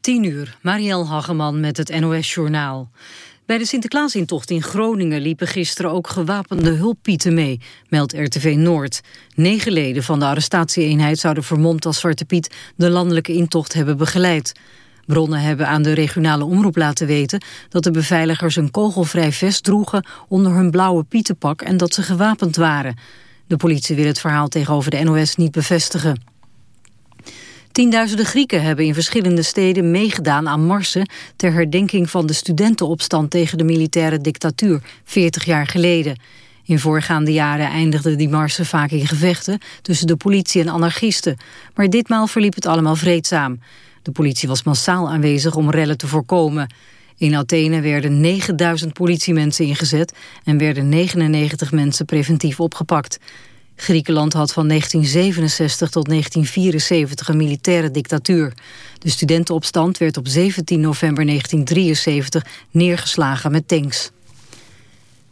10 uur, Marielle Hageman met het NOS-journaal. Bij de Sinterklaasintocht in Groningen liepen gisteren ook gewapende hulppieten mee, meldt RTV Noord. Negen leden van de arrestatieeenheid zouden vermomd als Zwarte Piet de landelijke intocht hebben begeleid. Bronnen hebben aan de regionale omroep laten weten dat de beveiligers een kogelvrij vest droegen onder hun blauwe pietenpak en dat ze gewapend waren. De politie wil het verhaal tegenover de NOS niet bevestigen. Tienduizenden Grieken hebben in verschillende steden meegedaan aan marsen... ter herdenking van de studentenopstand tegen de militaire dictatuur 40 jaar geleden. In voorgaande jaren eindigden die marsen vaak in gevechten... tussen de politie en anarchisten. Maar ditmaal verliep het allemaal vreedzaam. De politie was massaal aanwezig om rellen te voorkomen. In Athene werden 9000 politiemensen ingezet... en werden 99 mensen preventief opgepakt. Griekenland had van 1967 tot 1974 een militaire dictatuur. De studentenopstand werd op 17 november 1973 neergeslagen met tanks.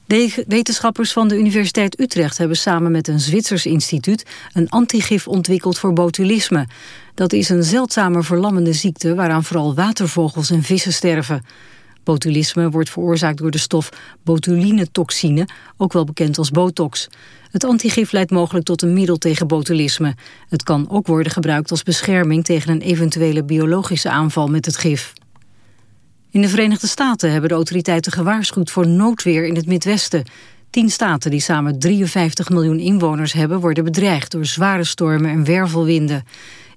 De wetenschappers van de Universiteit Utrecht hebben samen met een Zwitsers instituut een antigif ontwikkeld voor botulisme. Dat is een zeldzame verlammende ziekte waaraan vooral watervogels en vissen sterven. Botulisme wordt veroorzaakt door de stof botulinetoxine, ook wel bekend als botox. Het antigif leidt mogelijk tot een middel tegen botulisme. Het kan ook worden gebruikt als bescherming tegen een eventuele biologische aanval met het gif. In de Verenigde Staten hebben de autoriteiten gewaarschuwd voor noodweer in het Midwesten. Tien staten die samen 53 miljoen inwoners hebben... worden bedreigd door zware stormen en wervelwinden.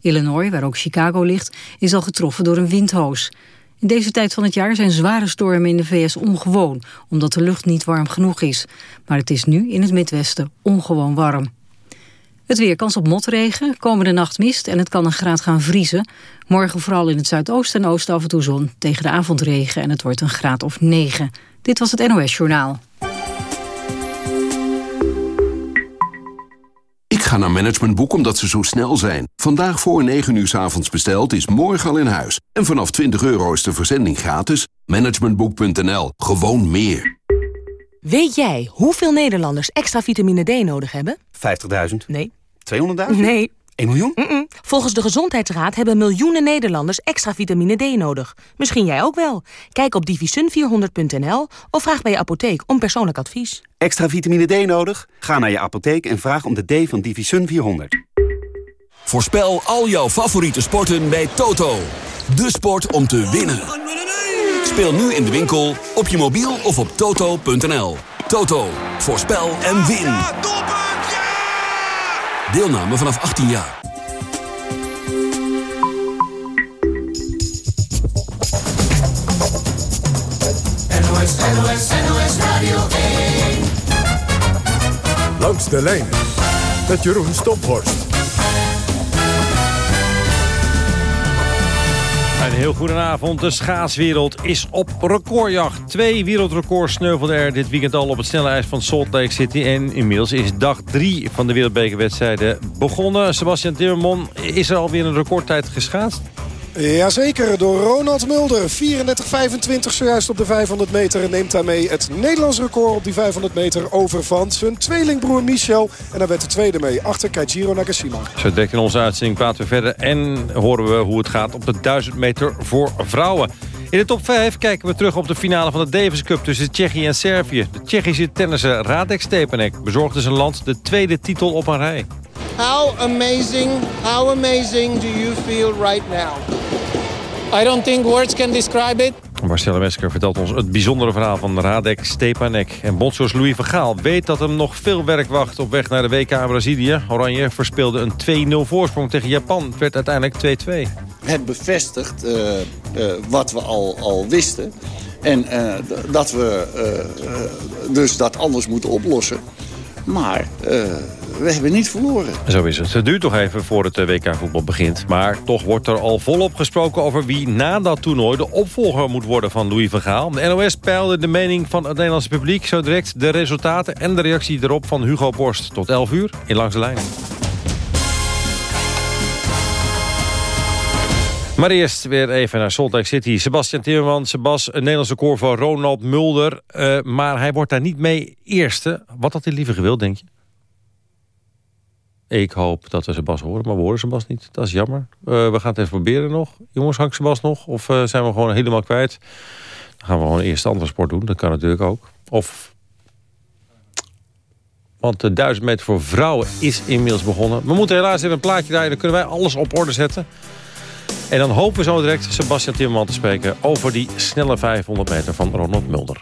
Illinois, waar ook Chicago ligt, is al getroffen door een windhoos. In deze tijd van het jaar zijn zware stormen in de VS ongewoon... omdat de lucht niet warm genoeg is. Maar het is nu in het Midwesten ongewoon warm. Het weer kans op motregen, komende nacht mist en het kan een graad gaan vriezen. Morgen vooral in het zuidoosten en oosten af en toe zon. Tegen de avond regen en het wordt een graad of 9. Dit was het NOS Journaal. Ik ga naar Managementboek omdat ze zo snel zijn. Vandaag voor 9 uur s avonds besteld is morgen al in huis. En vanaf 20 euro is de verzending gratis. Managementboek.nl. Gewoon meer. Weet jij hoeveel Nederlanders extra vitamine D nodig hebben? 50.000. Nee. 200.000? Nee. 1 miljoen? Mm -mm. Volgens de Gezondheidsraad hebben miljoenen Nederlanders extra vitamine D nodig. Misschien jij ook wel. Kijk op divisun400.nl of vraag bij je apotheek om persoonlijk advies. Extra vitamine D nodig? Ga naar je apotheek en vraag om de D van Divisun 400. Voorspel al jouw favoriete sporten bij Toto. De sport om te winnen. Speel nu in de winkel, op je mobiel of op toto.nl. Toto, voorspel en win. Deelname vanaf 18 jaar. NOS, NOS, NOS Radio 1. Langs de lijn met Jeroen Stophorst. Een heel goedenavond. De schaatswereld is op recordjacht. Twee wereldrecords sneuvelden er dit weekend al op het snelle ijs van Salt Lake City. En inmiddels is dag drie van de wereldbekerwedstrijden begonnen. Sebastian Timmerman, is er alweer een recordtijd geschaatst? Jazeker, door Ronald Mulder. 34-25 zojuist op de 500 meter. En neemt daarmee het Nederlands record op die 500 meter over van zijn tweelingbroer Michel. En daar werd de tweede mee, achter Kaijiro Nagashima. Zo direct in onze uitzending praten we verder. En horen we hoe het gaat op de 1000 meter voor vrouwen. In de top 5 kijken we terug op de finale van de Davis Cup tussen Tsjechië en Servië. De Tsjechische tennisser Radek Stepanek bezorgde zijn land de tweede titel op een rij. How amazing, how amazing do you feel right now? I don't think words can describe it. Marcella Mesker vertelt ons het bijzondere verhaal van Radek Stepanek. En bondscoach Louis van Gaal weet dat hem nog veel werk wacht op weg naar de WK in Brazilië. Oranje verspeelde een 2-0 voorsprong tegen Japan. Het werd uiteindelijk 2-2. Het bevestigt uh, uh, wat we al, al wisten. En uh, dat we dus dat anders moeten oplossen. Maar we hebben niet verloren. Zo is het. Het duurt toch even voor het WK-voetbal begint. Maar toch wordt er al volop gesproken over wie na dat toernooi... de opvolger moet worden van Louis van Gaal. De NOS peilde de mening van het Nederlandse publiek... zo direct de resultaten en de reactie erop van Hugo Borst. Tot 11 uur in Langs de Lijn. Maar eerst weer even naar Salt Lake City. Sebastian Timmerman, Sebas, een Nederlandse koor van Ronald Mulder. Uh, maar hij wordt daar niet mee eerste. Wat had hij liever gewild, denk je? Ik hoop dat we Sebas horen, maar we horen Sebas niet. Dat is jammer. Uh, we gaan het even proberen nog. Jongens, hangt Sebas nog? Of uh, zijn we gewoon helemaal kwijt? Dan gaan we gewoon eerst andere sport doen. Dat kan natuurlijk ook. Of... Want de 1000 meter voor vrouwen is inmiddels begonnen. We moeten helaas even een plaatje draaien. Dan kunnen wij alles op orde zetten. En dan hopen we zo direct Sebastian Timmerman te spreken... over die snelle 500 meter van Ronald Mulder.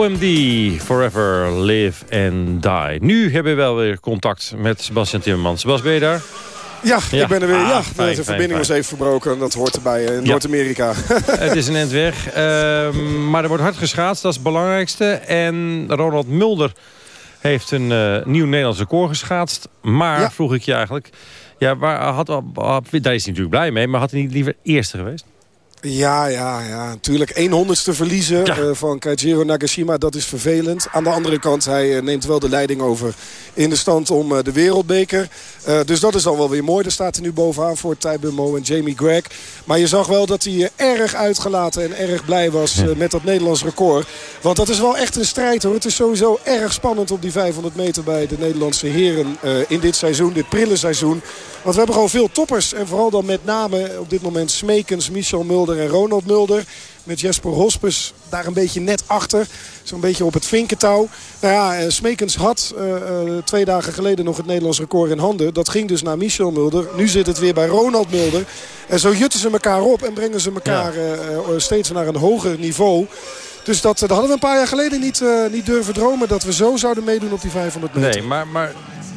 OMD, Forever Live and Die. Nu hebben we wel weer contact met Sebastian Timmerman. Sebastian, ben je daar? Ja, ik ben er weer. ja, ah, de verbinding was even verbroken. Dat hoort erbij in Noord-Amerika. het is een end weg. Ehm, maar er wordt hard geschaatst, dat is het belangrijkste. En Ronald Mulder heeft een uh, nieuw Nederlands record geschaatst. Maar, vroeg ik je eigenlijk... Ja, waar had, daar is hij natuurlijk blij mee. Maar had hij niet liever eerste geweest? Ja, ja, ja. Natuurlijk. 1 honderdste verliezen ja. uh, van Kaijiro Nagashima, dat is vervelend. Aan de andere kant, hij uh, neemt wel de leiding over in de stand om uh, de wereldbeker. dus dat is dan wel weer mooi. Er staat er nu bovenaan voor Ty Mo en Jamie Greg. Maar je zag wel dat hij erg uitgelaten en erg blij was met dat Nederlands record. Want dat is wel echt een strijd hoor. Het is sowieso erg spannend op die 500 meter bij de Nederlandse heren in dit seizoen, dit prille seizoen. Want we hebben gewoon veel toppers. En vooral dan met name op dit moment Smekens, Michel Mulder en Ronald Mulder. Met Jesper Hospes daar een beetje net achter. Zo'n beetje op het vinkentouw. Nou ja, eh, Smekens had uh, uh, twee dagen geleden nog het Nederlands record in handen. Dat ging dus naar Michel Mulder. Nu zit het weer bij Ronald Mulder. En zo jutten ze elkaar op en brengen ze elkaar ja. uh, steeds naar een hoger niveau. Dus dat, dat hadden we een paar jaar geleden niet, niet durven dromen. Dat we zo zouden meedoen op die 500 meter. Nee, maar, maar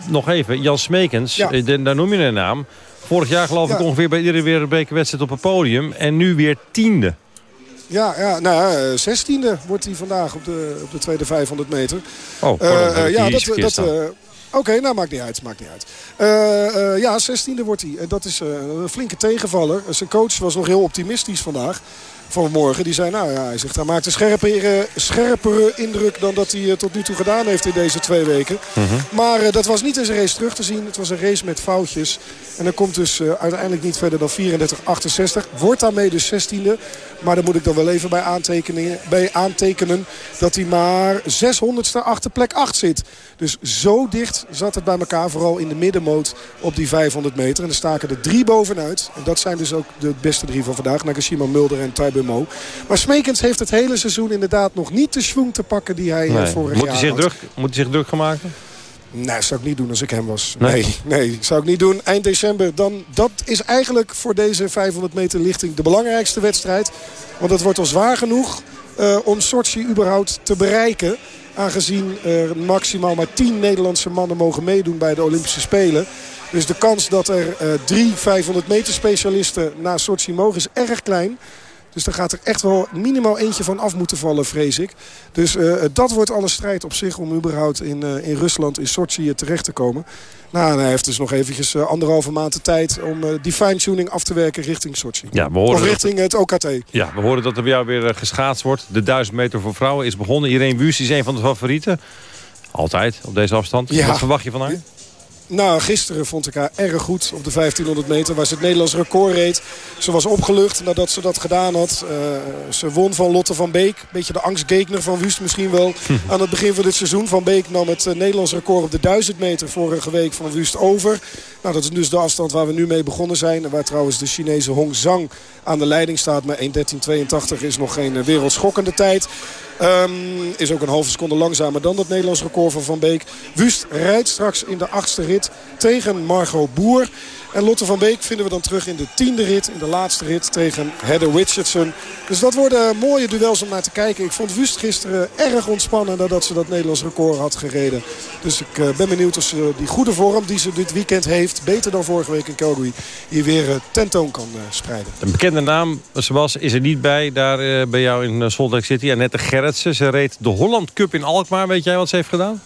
nog even, Jan Smekens, ja. Eh, daar noem je een naam. Vorig jaar geloof ik ongeveer bij iedere wereldbekerwedstrijd op het podium. En nu weer tiende. Ja, ja nou, uh, zestiende wordt hij vandaag op de, op de tweede 500 meter. Oh, uh, ja, dat, dat, Oké, nou maakt niet uit. Maakt niet uit. Uh, uh, ja, 16e wordt hij. En dat is uh, een flinke tegenvaller. Zijn coach was nog heel optimistisch vandaag vanmorgen. Die zei, nou ja, hij zegt, hij maakt een scherpere, scherpere indruk dan dat hij tot nu toe gedaan heeft in deze twee weken. Mm -hmm. Maar uh, dat was niet in zijn race terug te zien. Het was een race met foutjes. En dan komt dus uiteindelijk niet verder dan 34-68. Wordt daarmee dus 16e. Maar daar moet ik dan wel even bij aantekenen, bij aantekenen dat hij maar 600ste achter plek 8 zit. Dus zo dicht zat het bij elkaar. Vooral in de middenmoot op die 500 meter. En er staken er drie bovenuit. En dat zijn dus ook de beste drie van vandaag. Nagashima, Mulder en Taibe Mo. Maar Smekens heeft het hele seizoen inderdaad nog niet de schwung te pakken die hij nee. vorig moet jaar hij zich had. Druk, moet hij zich druk gaan maken? Nee, zou ik niet doen als ik hem was. Nee, nee, nee zou ik niet doen. Eind december, dan, dat is eigenlijk voor deze 500 meter lichting de belangrijkste wedstrijd. Want het wordt al zwaar genoeg uh, om Sochi überhaupt te bereiken. Aangezien er maximaal maar 10 Nederlandse mannen mogen meedoen bij de Olympische Spelen. Dus de kans dat er uh, drie 500 meter specialisten naar Sochi mogen is erg klein. Dus daar gaat er echt wel minimaal eentje van af moeten vallen, vrees ik. Dus uh, dat wordt alle strijd op zich om überhaupt in, uh, in Rusland, in Sochi terecht te komen. Nou, hij heeft dus nog eventjes anderhalve maand de tijd om die fine-tuning af te werken richting Sochi. Ja, we horen of richting het OKT. Ja, we horen dat er bij jou weer geschaatst wordt. De 1000 meter voor vrouwen is begonnen. Irene Wüst is een van de favorieten. Altijd op deze afstand. Ja. Wat verwacht je van haar? Nou, gisteren vond ik haar erg goed op de 1500 meter. Waar ze het Nederlands record reed. Ze was opgelucht nadat ze dat gedaan had. Uh, ze won van Lotte van Beek. Beetje de angstgekner van Wust misschien wel. Aan het begin van dit seizoen. Van Beek nam het uh, Nederlands record op de 1000 meter vorige week van Wust over. Nou, dat is dus de afstand waar we nu mee begonnen zijn. En waar trouwens de Chinese Hong Zhang aan de leiding staat. Maar 1.13.82 is nog geen uh, wereldschokkende tijd. Um, is ook een halve seconde langzamer dan dat Nederlands record van Van Beek. Wust rijdt straks in de achtste rit tegen Margot Boer. En Lotte van Beek vinden we dan terug in de tiende rit. In de laatste rit tegen Heather Richardson. Dus dat worden mooie duels om naar te kijken. Ik vond Wust gisteren erg ontspannen nadat ze dat Nederlands record had gereden. Dus ik uh, ben benieuwd of ze die goede vorm die ze dit weekend heeft... beter dan vorige week in Calgary, hier weer uh, tentoon kan uh, spreiden. Een bekende naam, Sebas, is er niet bij daar bij jou in Salt Lake City. Annette Gerritsen, ze reed de Holland Cup in Alkmaar. Weet jij wat ze heeft gedaan?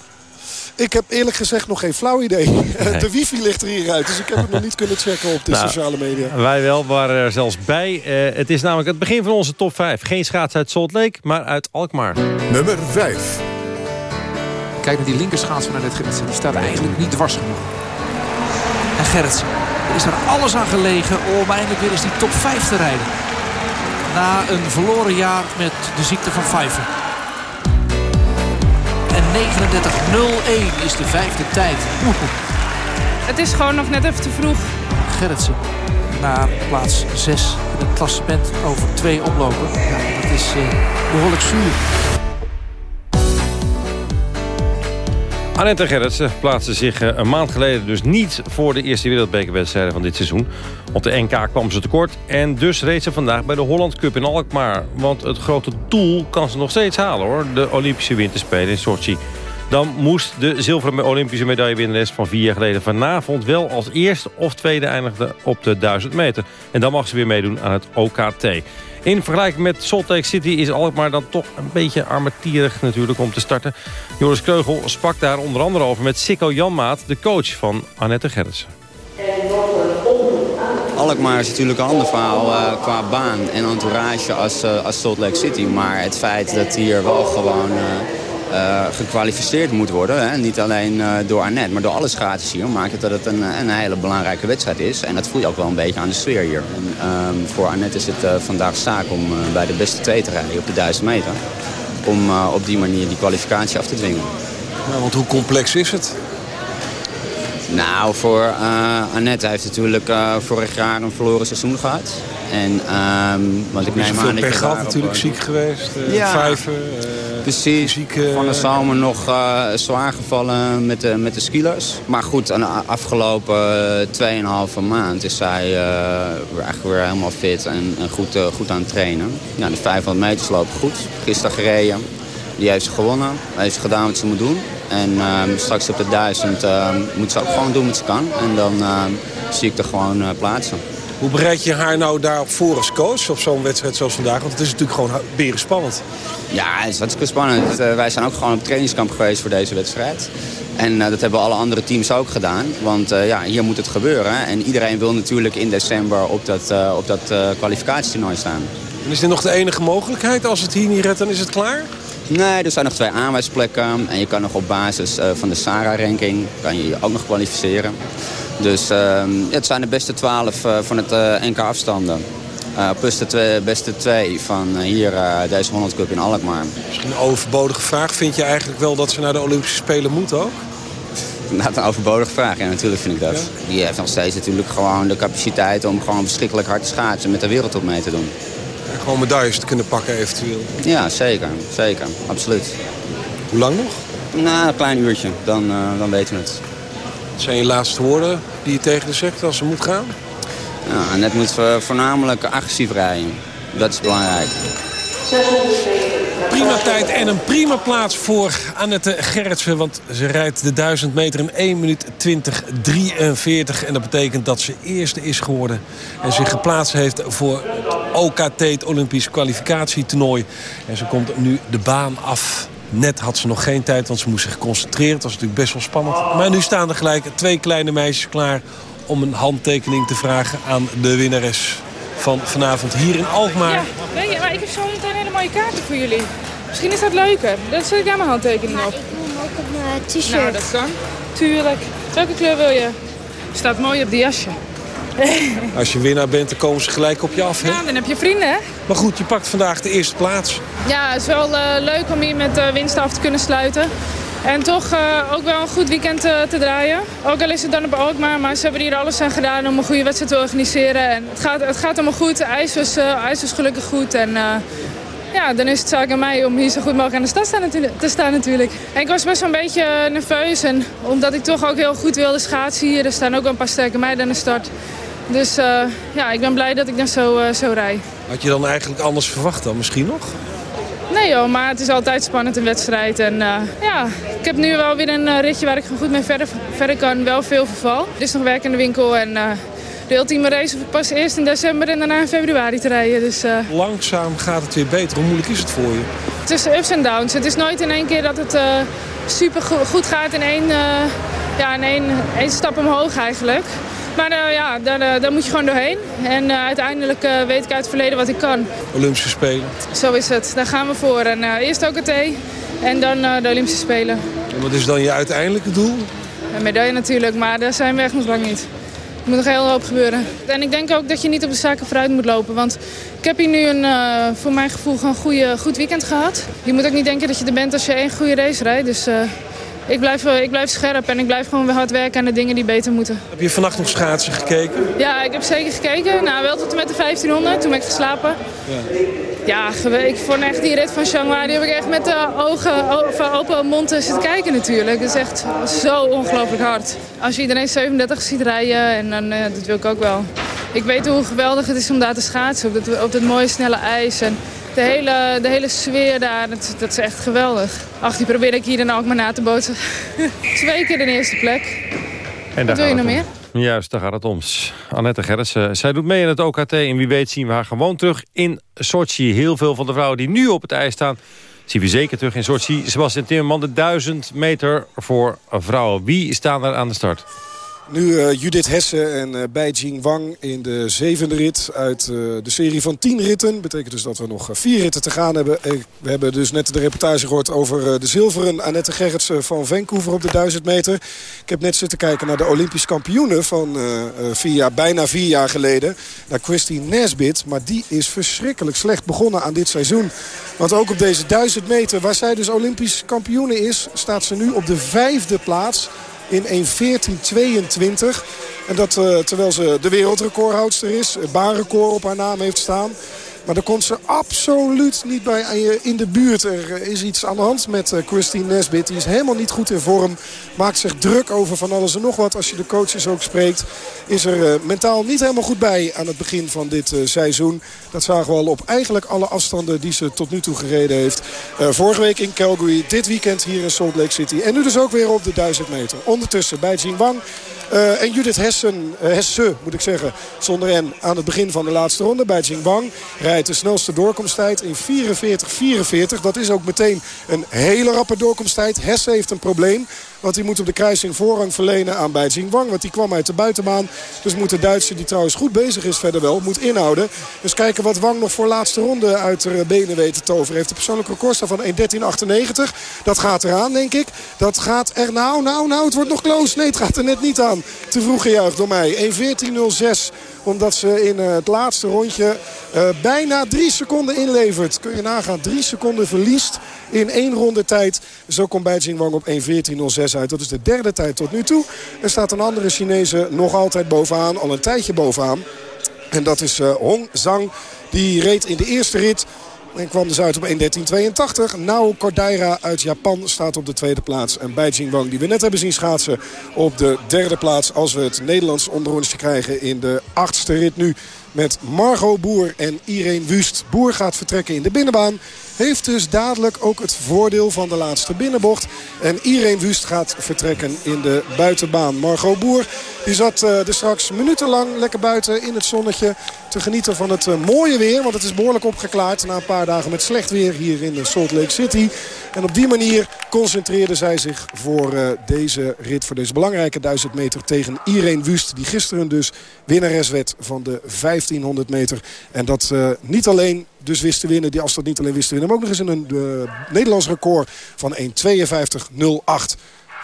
Ik heb eerlijk gezegd nog geen flauw idee. Nee. De wifi ligt er hieruit, dus ik heb het nog niet kunnen checken op de nou, sociale media. Wij wel, waren er zelfs bij. Uh, het is namelijk het begin van onze top 5. Geen schaats uit Salt Lake, maar uit Alkmaar. Nummer 5. Kijk naar die linkerschaats van Annette Gerritsen. Die staat eigenlijk niet dwars genoeg. En Gerritsen, er is er alles aan gelegen om eindelijk weer eens die top 5 te rijden. Na een verloren jaar met de ziekte van Pfeiffer. 39.01 is de vijfde tijd. Oeh. Het is gewoon nog net even te vroeg. Gerritsen naar plaats 6 in het klassement over twee oplopen. Ja, dat is uh, behoorlijk zuur. Annette Gerritsen plaatste zich een maand geleden dus niet voor de eerste wereldbekerwedstrijden van dit seizoen. Op de NK kwam ze tekort en dus reed ze vandaag bij de Holland Cup in Alkmaar. Want het grote doel kan ze nog steeds halen hoor, de Olympische Winterspelen in Sochi. Dan moest de zilveren Olympische medaillewinnares van vier jaar geleden vanavond wel als eerste of tweede eindigen op de 1000 meter. En dan mag ze weer meedoen aan het OKT. In vergelijking met Salt Lake City is Alkmaar dan toch een beetje armetierig natuurlijk om te starten. Joris Kreugel sprak daar onder andere over met Sikko Janmaat, de coach van Annette Gerritsen. Alkmaar is natuurlijk een ander verhaal uh, qua baan en entourage als, uh, als Salt Lake City. Maar het feit dat hier wel gewoon uh, gekwalificeerd moet worden. Hè? Niet alleen uh, door Annette, maar door alle schaatsers hier. Maakt het dat het een, een hele belangrijke wedstrijd is. En dat voel je ook wel een beetje aan de sfeer hier. En, um, voor Annette is het uh, vandaag zaak om bij de beste twee te rijden op de 1000 meter. Om op die manier die kwalificatie af te dwingen. Ja, want hoe complex is het? Nou, voor uh, Annette heeft natuurlijk uh, vorig jaar een verloren seizoen gehad. En, um, want ik neem aan dat je natuurlijk, ziek geweest, uh, ja, vijver. Precies, fysiek, van de zomer nog zwaar gevallen met de, met de skilers. Maar goed, de afgelopen 2,5 maand is zij eigenlijk weer helemaal fit en, en goed, goed aan het trainen. Ja, de 500 meters lopen goed, gisteren gereden. Die heeft ze gewonnen, heeft ze gedaan wat ze moet doen. En uh, straks op de 1000 uh, moet ze ook gewoon doen wat ze kan. En dan uh, zie ik er gewoon uh, plaatsen. Hoe bereid je haar nou daarop voor als coach op zo'n wedstrijd zoals vandaag? Want het is natuurlijk gewoon beren spannend. Ja, het is hartstikke spannend. Uh, wij zijn ook gewoon op trainingskamp geweest voor deze wedstrijd. En uh, dat hebben alle andere teams ook gedaan. Want uh, ja, hier moet het gebeuren. En iedereen wil natuurlijk in december op dat, op dat kwalificatietoernooi staan. En is dit nog de enige mogelijkheid? Als het hier niet redt, dan is het klaar? Nee, er zijn nog twee aanwijsplekken. En je kan nog op basis van de SARA-ranking kan je, je ook nog kwalificeren. Dus ehm, het zijn de beste twaalf uh, van het uh, NK afstanden. Uh, plus de twee, beste twee van hier deze 100 Cup in Alkmaar. Misschien een overbodige vraag. Vind je eigenlijk wel dat ze naar de Olympische Spelen moeten ook? Nou, een overbodige vraag. Ja, natuurlijk vind ik dat. Ja? Die heeft nog steeds natuurlijk gewoon de capaciteit om gewoon verschrikkelijk hard te schaatsen met de wereldtop mee te doen. En gewoon medailles te kunnen pakken eventueel. Ja, zeker. Zeker. Absoluut. Hoe lang nog? Nou, een klein uurtje. Dan, dan weten we het. Wat zijn je laatste woorden die je tegen de zegt als ze moet gaan? Nou, net moet we voornamelijk agressief rijden. Dat is belangrijk. Prima tijd en een prima plaats voor Annette Gerritsen. Want ze rijdt de 1000 meter in 1 minuut 20, 43. En dat betekent dat ze eerste is geworden. En zich geplaatst heeft voor het OKT, het Olympisch kwalificatietoernooi. En ze komt nu de baan af. Net had ze nog geen tijd, want ze moest zich concentreren. Het was natuurlijk best wel spannend. Maar nu staan er gelijk twee kleine meisjes klaar... om een handtekening te vragen aan de winnares van vanavond hier in Alkmaar. Ja, weet je, maar ik heb zo meteen hele mooie kaarten voor jullie. Misschien is dat leuker. Dan zet ik daar mijn handtekening op. ik wil hem ook op mijn t-shirt. Nou, dat kan. Tuurlijk. Welke kleur wil je? Staat mooi op die jasje. Als je winnaar bent, dan komen ze gelijk op je af. Hè? Ja, dan heb je vrienden, hè? Maar goed, je pakt vandaag de eerste plaats. Ja, het is wel uh, leuk om hier met uh, winst af te kunnen sluiten. En toch uh, ook wel een goed weekend te draaien. Ook al is het dan op Alkmaar, maar ze hebben hier alles aan gedaan om een goede wedstrijd te organiseren. En het gaat, het gaat allemaal goed. IJs was, ijs was gelukkig goed. En ja, dan is het zaak aan mij om hier zo goed mogelijk aan de stad staan, te staan natuurlijk. En ik was best wel een beetje nerveus. En omdat ik toch ook heel goed wilde schaatsen hier. Er staan ook wel een paar sterke meiden aan de start. Dus uh, ja, ik ben blij dat ik dan zo, uh, zo rij. Had je dan eigenlijk anders verwacht dan misschien nog? Nee joh, maar het is altijd spannend een wedstrijd. En uh, ja, ik heb nu wel weer een ritje waar ik goed mee verder, verder kan. Wel veel verval. Er is nog werk in de winkel en de ultieme race hoef ik pas eerst in december en daarna in februari te rijden. Dus, Langzaam gaat het weer beter. Hoe moeilijk is het voor je? Het is ups en downs. Het is nooit in één keer dat het super goed gaat in één, ja, in één, één stap omhoog eigenlijk. Maar uh, ja, daar, uh, daar, moet je gewoon doorheen. En uh, uiteindelijk weet ik uit het verleden wat ik kan. Olympische Spelen. Zo is het. Daar gaan we voor. En, eerst OKT en dan de Olympische Spelen. En wat is dan je uiteindelijke doel? Een medaille natuurlijk, maar daar zijn we echt nog lang niet. Er moet nog heel hoop gebeuren. En ik denk ook dat je niet op de zaken vooruit moet lopen. Want ik heb hier nu een, voor mijn gevoel een goede, goed weekend gehad. Je moet ook niet denken dat je er bent als je één goede race rijdt. Dus ik blijf, eh, ik blijf scherp en ik blijf gewoon weer hard werken aan de dingen die beter moeten. Heb je vannacht nog schaatsen gekeken? Ja, ik heb zeker gekeken. Nou, wel tot en met de 1500, toen ben ik geslapen. Ja, ja ik vond echt die rit van Shanghai, die heb ik echt met de ogen open mond zitten kijken natuurlijk. Het is echt zo ongelooflijk hard. Als je iedereen 37 ziet rijden, en dan, uh, dat wil ik ook wel. Ik weet hoe geweldig het is om daar te schaatsen, op dat, op dat mooie snelle ijs. En de hele, de hele sfeer daar, dat, dat is echt geweldig. Ach, die probeer ik hier dan ook maar na te bootsen. Twee keer de eerste plek. En Wat wil je nog meer? Juist, daar gaat het om. Annette Gerritsen. Zij doet mee in het OKT en wie weet zien we haar gewoon terug in Sochi. Heel veel van de vrouwen die nu op het ijs staan... zien we zeker terug in Sochi. Sebastian Timmerman, de 1000 meter voor vrouwen. Wie staan er aan de start? Nu uh, Judith Hesse en uh, Beijing Wang in de zevende rit uit uh, de serie van tien ritten. Betekent dus dat we nog vier ritten te gaan hebben. We hebben dus net de reportage gehoord over de zilveren Annette Gerritsen van Vancouver op de 1000 meter. Ik heb net zitten kijken naar de Olympisch kampioenen van vier jaar, bijna vier jaar geleden. Naar Christine Nesbit. Maar die is verschrikkelijk slecht begonnen aan dit seizoen. Want ook op deze 1000 meter, waar zij dus Olympisch kampioene is... staat ze nu op de vijfde plaats in 1.14.22. En dat uh, terwijl ze de wereldrecordhoudster is. Baanrecord op haar naam heeft staan. Maar daar komt ze absoluut niet bij in de buurt. Er is iets aan de hand met Christine Nesbit. Die is helemaal niet goed in vorm. Maakt zich druk over van alles en nog wat. Als je de coaches ook spreekt. Is er mentaal niet helemaal goed bij aan het begin van dit seizoen. Dat zagen we al op eigenlijk alle afstanden die ze tot nu toe gereden heeft. vorige week in Calgary. Dit weekend hier in Salt Lake City. En nu dus ook weer op de 1000 meter. Ondertussen bij Jinwang uh, en Judith Hessen, Hesse, moet ik zeggen, zonder N aan het begin van de laatste ronde. Bij Jingbang rijdt de snelste doorkomsttijd in 44-44. Dat is ook meteen een hele rappe doorkomsttijd. Hesse heeft een probleem. Want die moet op de kruising voorrang verlenen aan bij Wang. Want die kwam uit de buitenbaan. Dus moet de Duitser, die trouwens goed bezig is verder wel, moet inhouden. Dus kijken wat Wang nog voor laatste ronde uit de benen weet te toveren. Heeft de persoonlijke record van 1.13.98. Dat gaat eraan, denk ik. Dat gaat er nou, nou, nou. Het wordt nog close. Nee, het gaat er net niet aan. Te vroeg gejuicht door mij. 1.14.06 omdat ze in eh, het laatste rondje uh, bijna drie seconden inlevert. Kun je nagaan, drie seconden verliest in één ronde tijd. Zo komt Beijing op 1.14.06 uit. Dat is de derde tijd tot nu toe. Er staat een andere Chinese nog altijd bovenaan, al een tijdje bovenaan. En dat is uh, Hong Zhang. Die reed in de eerste rit en kwam dus uit op 1.13.82. Nao Cordaira uit Japan staat op de tweede plaats. En Beijing Wang, die we net hebben zien schaatsen, op de derde plaats. Als we het Nederlands onderrondje krijgen in de achtste rit nu. Met Margot Boer en Irene Wust. Boer gaat vertrekken in de binnenbaan. Heeft dus dadelijk ook het voordeel van de laatste binnenbocht. En Irene Wust gaat vertrekken in de buitenbaan. Margot Boer die zat uh, er straks minutenlang lekker buiten in het zonnetje. Te genieten van het uh, mooie weer. Want het is behoorlijk opgeklaard na een paar dagen met slecht weer hier in Salt Lake City. En op die manier concentreerde zij zich voor uh, deze rit. Voor deze belangrijke 1000 meter tegen Irene Wust. Die gisteren dus winnares werd van de 1500 meter. En dat niet alleen dus wist te winnen. Die afstand niet alleen wist te winnen. Maar ook nog eens een Nederlands record van 1.52.08.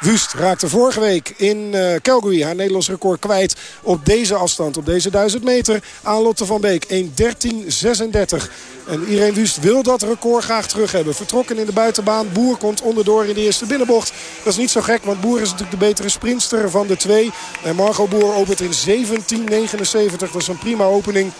Wust raakte vorige week in uh, Calgary haar Nederlands record kwijt op deze afstand. Op deze 1000 meter aan Lotte van Beek. 1.13.36. En Irene Wust wil dat record graag terug hebben. Vertrokken in de buitenbaan. Boer komt onderdoor in de eerste binnenbocht. Dat is niet zo gek, want Boer is natuurlijk de betere sprinster van de twee. En Margot Boer opent in 17.79. Dat is een prima opening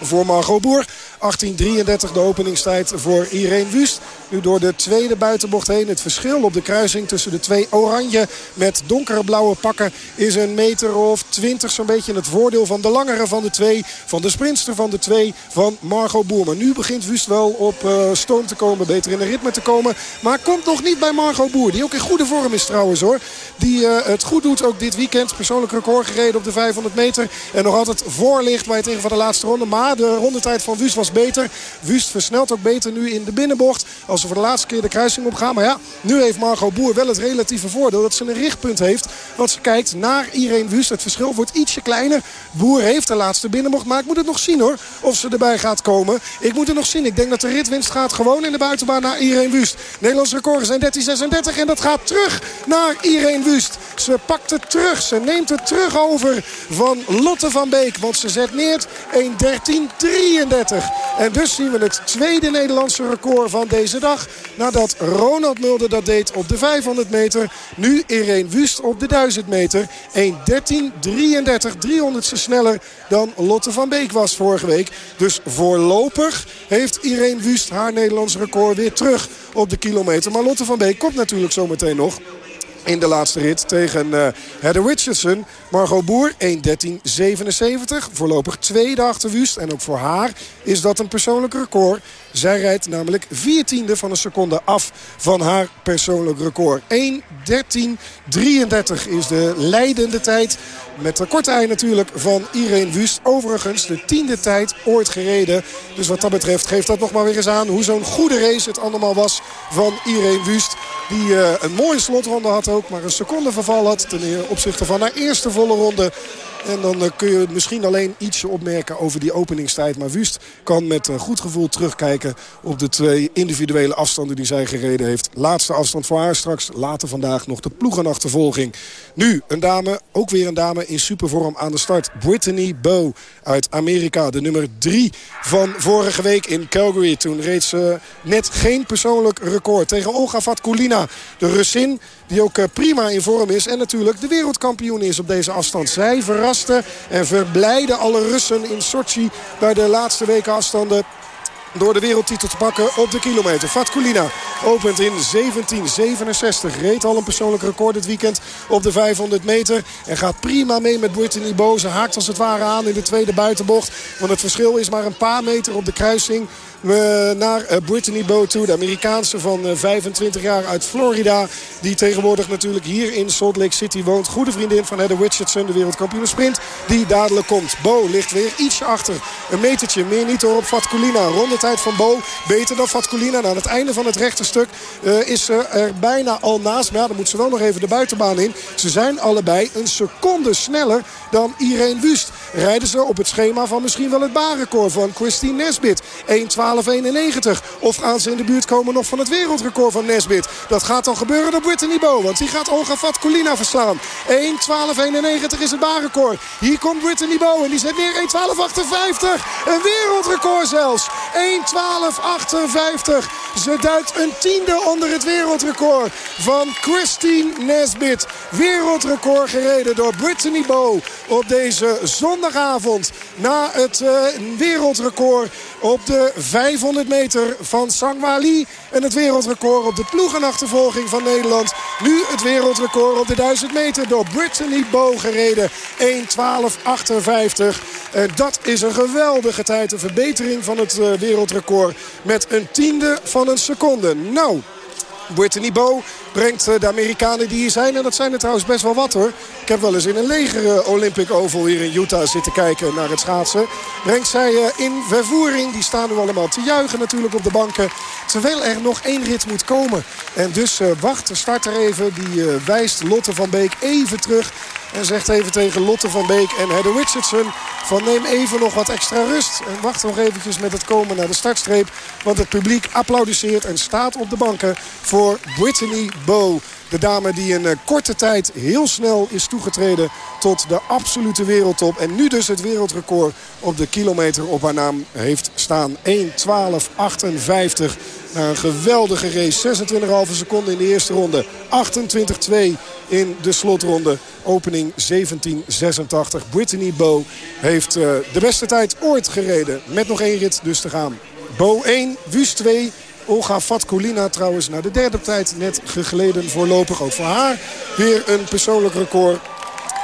voor Margot Boer. 18.33 de openingstijd voor Irene Wust. Nu door de tweede buitenbocht heen. Het verschil op de kruising tussen de twee oranje met donkere blauwe pakken is een meter of 20 zo'n beetje het voordeel van de langere van de twee. Van de sprintster van de twee van Margot Boer. Maar nu begint Wust wel op uh, stoom te komen. Beter in de ritme te komen. Maar komt nog niet bij Margot Boer. Die ook in goede vorm is trouwens hoor. Die uh, het goed doet ook dit weekend. Persoonlijk record gereden op de 500 meter. En nog altijd voor ligt bij het tegen van de laatste ronde. Maar de rondetijd van Wust was beter. Wust versnelt ook beter nu in de binnenbocht. Als ze voor de laatste keer de kruising opgaan. Maar ja, nu heeft Margot Boer wel het relatieve voordeel dat ze een richtpunt heeft. Want ze kijkt naar Irene Wust. Het verschil wordt ietsje kleiner. Boer heeft de laatste binnenbocht. Maar ik moet het nog zien hoor. Of ze erbij gaat komen. Ik moet het nog zien. Ik denk dat de ritwinst gaat gewoon in de buitenbaan naar Irene Wust. Nederlands record zijn 13.36. En dat gaat terug naar Irene Wust. Ze pakt het terug. Ze neemt het terug over van Lotte van Beek. Want ze zet neer 1.13.33. En dus zien we het tweede Nederlandse record van deze dag. Nadat Ronald Mulder dat deed op de 500 meter. Nu Irene Wust op de 1000 meter. 1.13.33. 300ste sneller dan Lotte van Beek was vorige week. Dus voorlopig heeft Irene Wust haar Nederlandse record weer terug op de kilometer. Maar Lotte van Beek komt natuurlijk zometeen nog in de laatste rit tegen uh, Heather Richardson. Margot Boer 1.13.77. Voorlopig tweede achter Wust. En ook voor haar is dat een persoonlijk record. Zij rijdt namelijk 14e van een seconde af van haar persoonlijk record. 1.13.33 is de leidende tijd. Met de korte ei natuurlijk van Irene Wust. Overigens de tiende tijd ooit gereden. Dus wat dat betreft geeft dat nog maar weer eens aan hoe zo'n goede race het allemaal was van Irene Wust. Die uh, een mooie slotronde had ook, maar een seconde verval had ten opzichte van haar eerste volle ronde. En dan eh, kun je misschien alleen ietsje opmerken over die openingstijd. Maar Wust kan met een goed gevoel terugkijken op de twee individuele afstanden die zij gereden heeft. Laatste afstand voor haar straks. Later vandaag nog de ploegenachtervolging. Nu een dame, ook weer een dame in supervorm aan de start. Brittany Bow uit Amerika. De nummer drie van vorige week in Calgary. Toen reed ze net geen persoonlijk record tegen Olga Vatkulina. De Russin die ook eh, prima in vorm is. En natuurlijk de wereldkampioen is op deze afstand. Zij en verblijden alle Russen in Sochi bij de laatste weken afstanden. door de wereldtitel te pakken op de kilometer. Fatkulina opent in 1767. Reed al een persoonlijk record dit weekend op de 500 meter. En gaat prima mee met Brittany Boze. Haakt als het ware aan in de tweede buitenbocht. Want het verschil is maar een paar meter op de kruising naar eh, Brittany Bowe toe. De Amerikaanse van 25 eh, jaar uit Florida. Die tegenwoordig natuurlijk hier in Salt Lake City woont. Goede vriendin van Heather Richardson, de wereldkampioen sprint. Die dadelijk komt. Bo ligt weer ietsje achter. Een metertje meer niet door op Fatkulina. Rondetijd van Bo. Beter dan Fatkulina. Aan het einde van het rechte stuk uh, is ze er bijna al naast. Maar ja, dan moet ze wel nog even de buitenbaan in. Ze zijn allebei een seconde sneller dan Irene Wust. Rijden ze op het schema van misschien wel het baanrecord van Christine Nesbit. 1.12.91. Of gaan ze in de buurt komen nog van het wereldrecord van Nesbit. Dat gaat dan gebeuren door Brittany Bow. Want die gaat Olga Fatkulina verslaan. 1.12.91 is het baanrecord. Hier komt Brittany Bow en die zet neer 1.12.58. Een wereldrecord zelfs. 1.12.58. Ze duikt een tiende onder het wereldrecord van Christine Nesbit. Wereldrecord gereden door Brittany Bow op deze zondagavond. Na het uh, wereldrecord op de 500 meter van Sangwali. En het wereldrecord op de ploegenachtervolging van Nederland. Nu het wereldrecord op de 1000 meter door Brittany Bow gereden. 1.12.58. En dat is een geweldige tijd. Een verbetering van het uh, wereldrecord met een tiende van een seconde. Nou... Bow brengt de Amerikanen die hier zijn. En dat zijn er trouwens best wel wat hoor. Ik heb wel eens in een leger Olympic Oval hier in Utah zitten kijken naar het schaatsen. Brengt zij in vervoering. Die staan nu allemaal te juichen natuurlijk op de banken. Terwijl er nog één rit moet komen. En dus wacht de starter even. Die wijst Lotte van Beek even terug. En zegt even tegen Lotte van Beek en Heather Richardson... van neem even nog wat extra rust. En wacht nog eventjes met het komen naar de startstreep. Want het publiek applaudisseert en staat op de banken voor Brittany Bow. De dame die in korte tijd heel snel is toegetreden tot de absolute wereldtop. En nu dus het wereldrecord op de kilometer op haar naam heeft staan. 1.12.58 een geweldige race. 26,5 seconden in de eerste ronde. 28-2 in de slotronde. Opening 1786. Brittany Bow heeft uh, de beste tijd ooit gereden. Met nog één rit dus te gaan. Bow 1, Wust 2... Olga Fatkulina trouwens naar de derde tijd net gegleden voorlopig. Ook voor haar weer een persoonlijk record.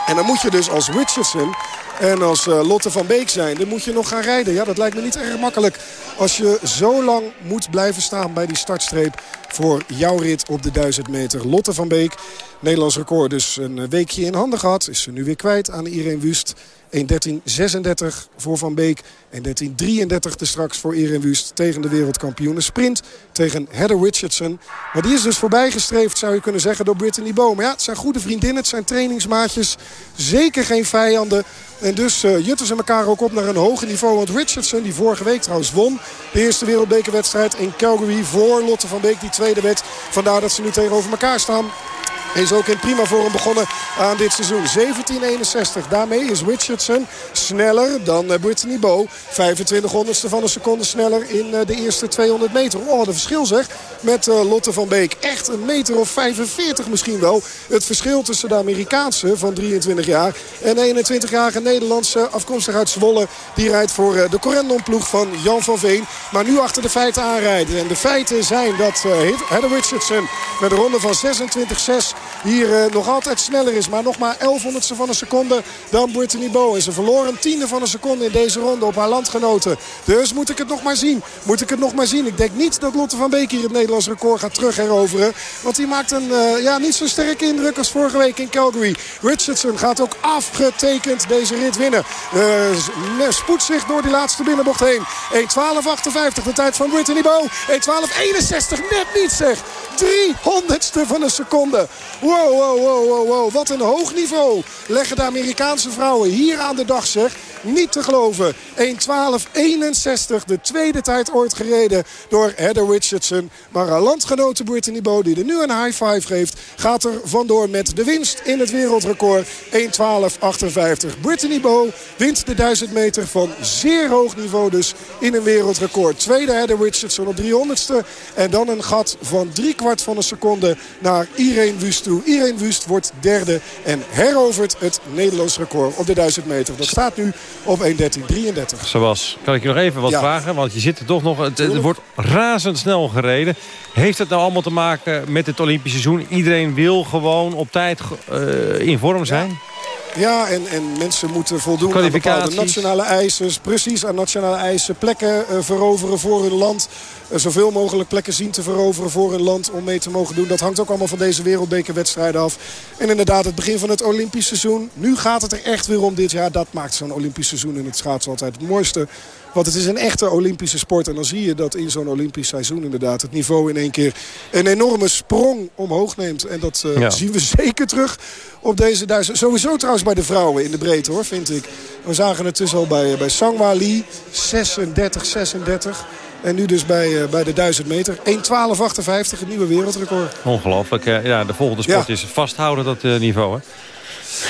En dan moet je dus als Richardson en als uh, Lotte van Beek zijn, dan moet je nog gaan rijden. Ja, dat lijkt me niet erg makkelijk als je zo lang moet blijven staan bij die startstreep voor jouw rit op de 1000 meter. Lotte van Beek, Nederlands record dus een weekje in handen gehad. Is ze nu weer kwijt aan Irene Wust. 1.13.36 voor Van Beek. 1.13.33 te straks voor Irene Wust tegen de wereldkampioene sprint. Tegen Heather Richardson. Maar die is dus voorbijgestreefd zou je kunnen zeggen door Brittany Boom. Ja, het zijn goede vriendinnen, het zijn trainingsmaatjes. Zeker geen vijanden. En dus uh, jutten ze elkaar ook op naar een hoger niveau. Want Richardson, die vorige week trouwens won... de eerste wereldbekerwedstrijd in Calgary voor Lotte van Beek. Die tweede wet. Vandaar dat ze nu tegenover elkaar staan. Is ook in prima vorm begonnen aan dit seizoen. 1761. Daarmee is Richardson sneller dan Brittany Bow. 25 honderdste van een seconde sneller in de eerste 200 meter. Oh, een verschil zeg. Met Lotte van Beek. Echt een meter of 45 misschien wel. Het verschil tussen de Amerikaanse van 23 jaar... en 21-jarige Nederlandse afkomstig uit Zwolle. Die rijdt voor de Corendon-ploeg van Jan van Veen. Maar nu achter de feiten aanrijden. En de feiten zijn dat Heather Richardson met een ronde van 26-6 hier uh, nog altijd sneller is. Maar nog maar 1100ste van een seconde dan Brittany Bow. En ze verloor een tiende van een seconde in deze ronde op haar landgenoten. Dus moet ik het nog maar zien. Moet ik het nog maar zien. Ik denk niet dat Lotte van Beek hier het Nederlands record gaat terug heroveren. Want die maakt een uh, ja, niet zo sterke indruk als vorige week in Calgary. Richardson gaat ook afgetekend deze rit winnen. Uh, spoedt zich door die laatste binnenbocht heen. 1.12.58 de tijd van Brittany Bow. 1.12.61 net niet zeg. 300ste van een seconde. Wow, wow, wow, wow, wow. Wat een hoog niveau leggen de Amerikaanse vrouwen hier aan de dag zeg. Niet te geloven. 1.12.61. De tweede tijd ooit gereden door Heather Richardson. Maar haar landgenote Brittany Bow, die er nu een high five geeft... gaat er vandoor met de winst in het wereldrecord. 1.12.58. Brittany Bow wint de 1000 meter van zeer hoog niveau dus in een wereldrecord. Tweede Heather Richardson op 300ste. En dan een gat van drie kwart van een seconde naar Irene Wust toe. Irene Wust wordt derde en herovert het Nederlands record op de 1000 meter. Dat staat nu op 1.13.33. Zoals, kan ik je nog even wat Ja. vragen? Want je zit er toch nog... Het, het wordt razendsnel gereden. Heeft het nou allemaal te maken met het Olympisch seizoen? Iedereen wil gewoon op tijd eh, in vorm zijn? Ja, en, en mensen moeten voldoen aan bepaalde nationale eisen. Precies, aan nationale eisen. Plekken eh, veroveren voor hun land. Eh, zoveel mogelijk plekken zien te veroveren voor hun land om mee te mogen doen. Dat hangt ook allemaal van deze wereldbekerwedstrijden af. En inderdaad, het begin van het Olympisch seizoen. Nu gaat het er echt weer om dit jaar. Dat maakt zo'n Olympisch seizoen in het schaatsen altijd het mooiste. Want het is een echte Olympische sport. En dan zie je dat in zo'n Olympisch seizoen inderdaad het niveau in één keer een enorme sprong omhoog neemt. En dat eh, Ja. zien we zeker terug op deze duizend. Sowieso trouwens bij de vrouwen in de breedte hoor, vind ik. We zagen het dus al bij, bij Sangwa Lee. 36, 36. En nu dus bij, eh, bij de 1000 meter. 1.12.58, het nieuwe wereldrecord. Ongelooflijk. eh, ja, de volgende sport Ja. is vasthouden, dat eh, niveau. Hè?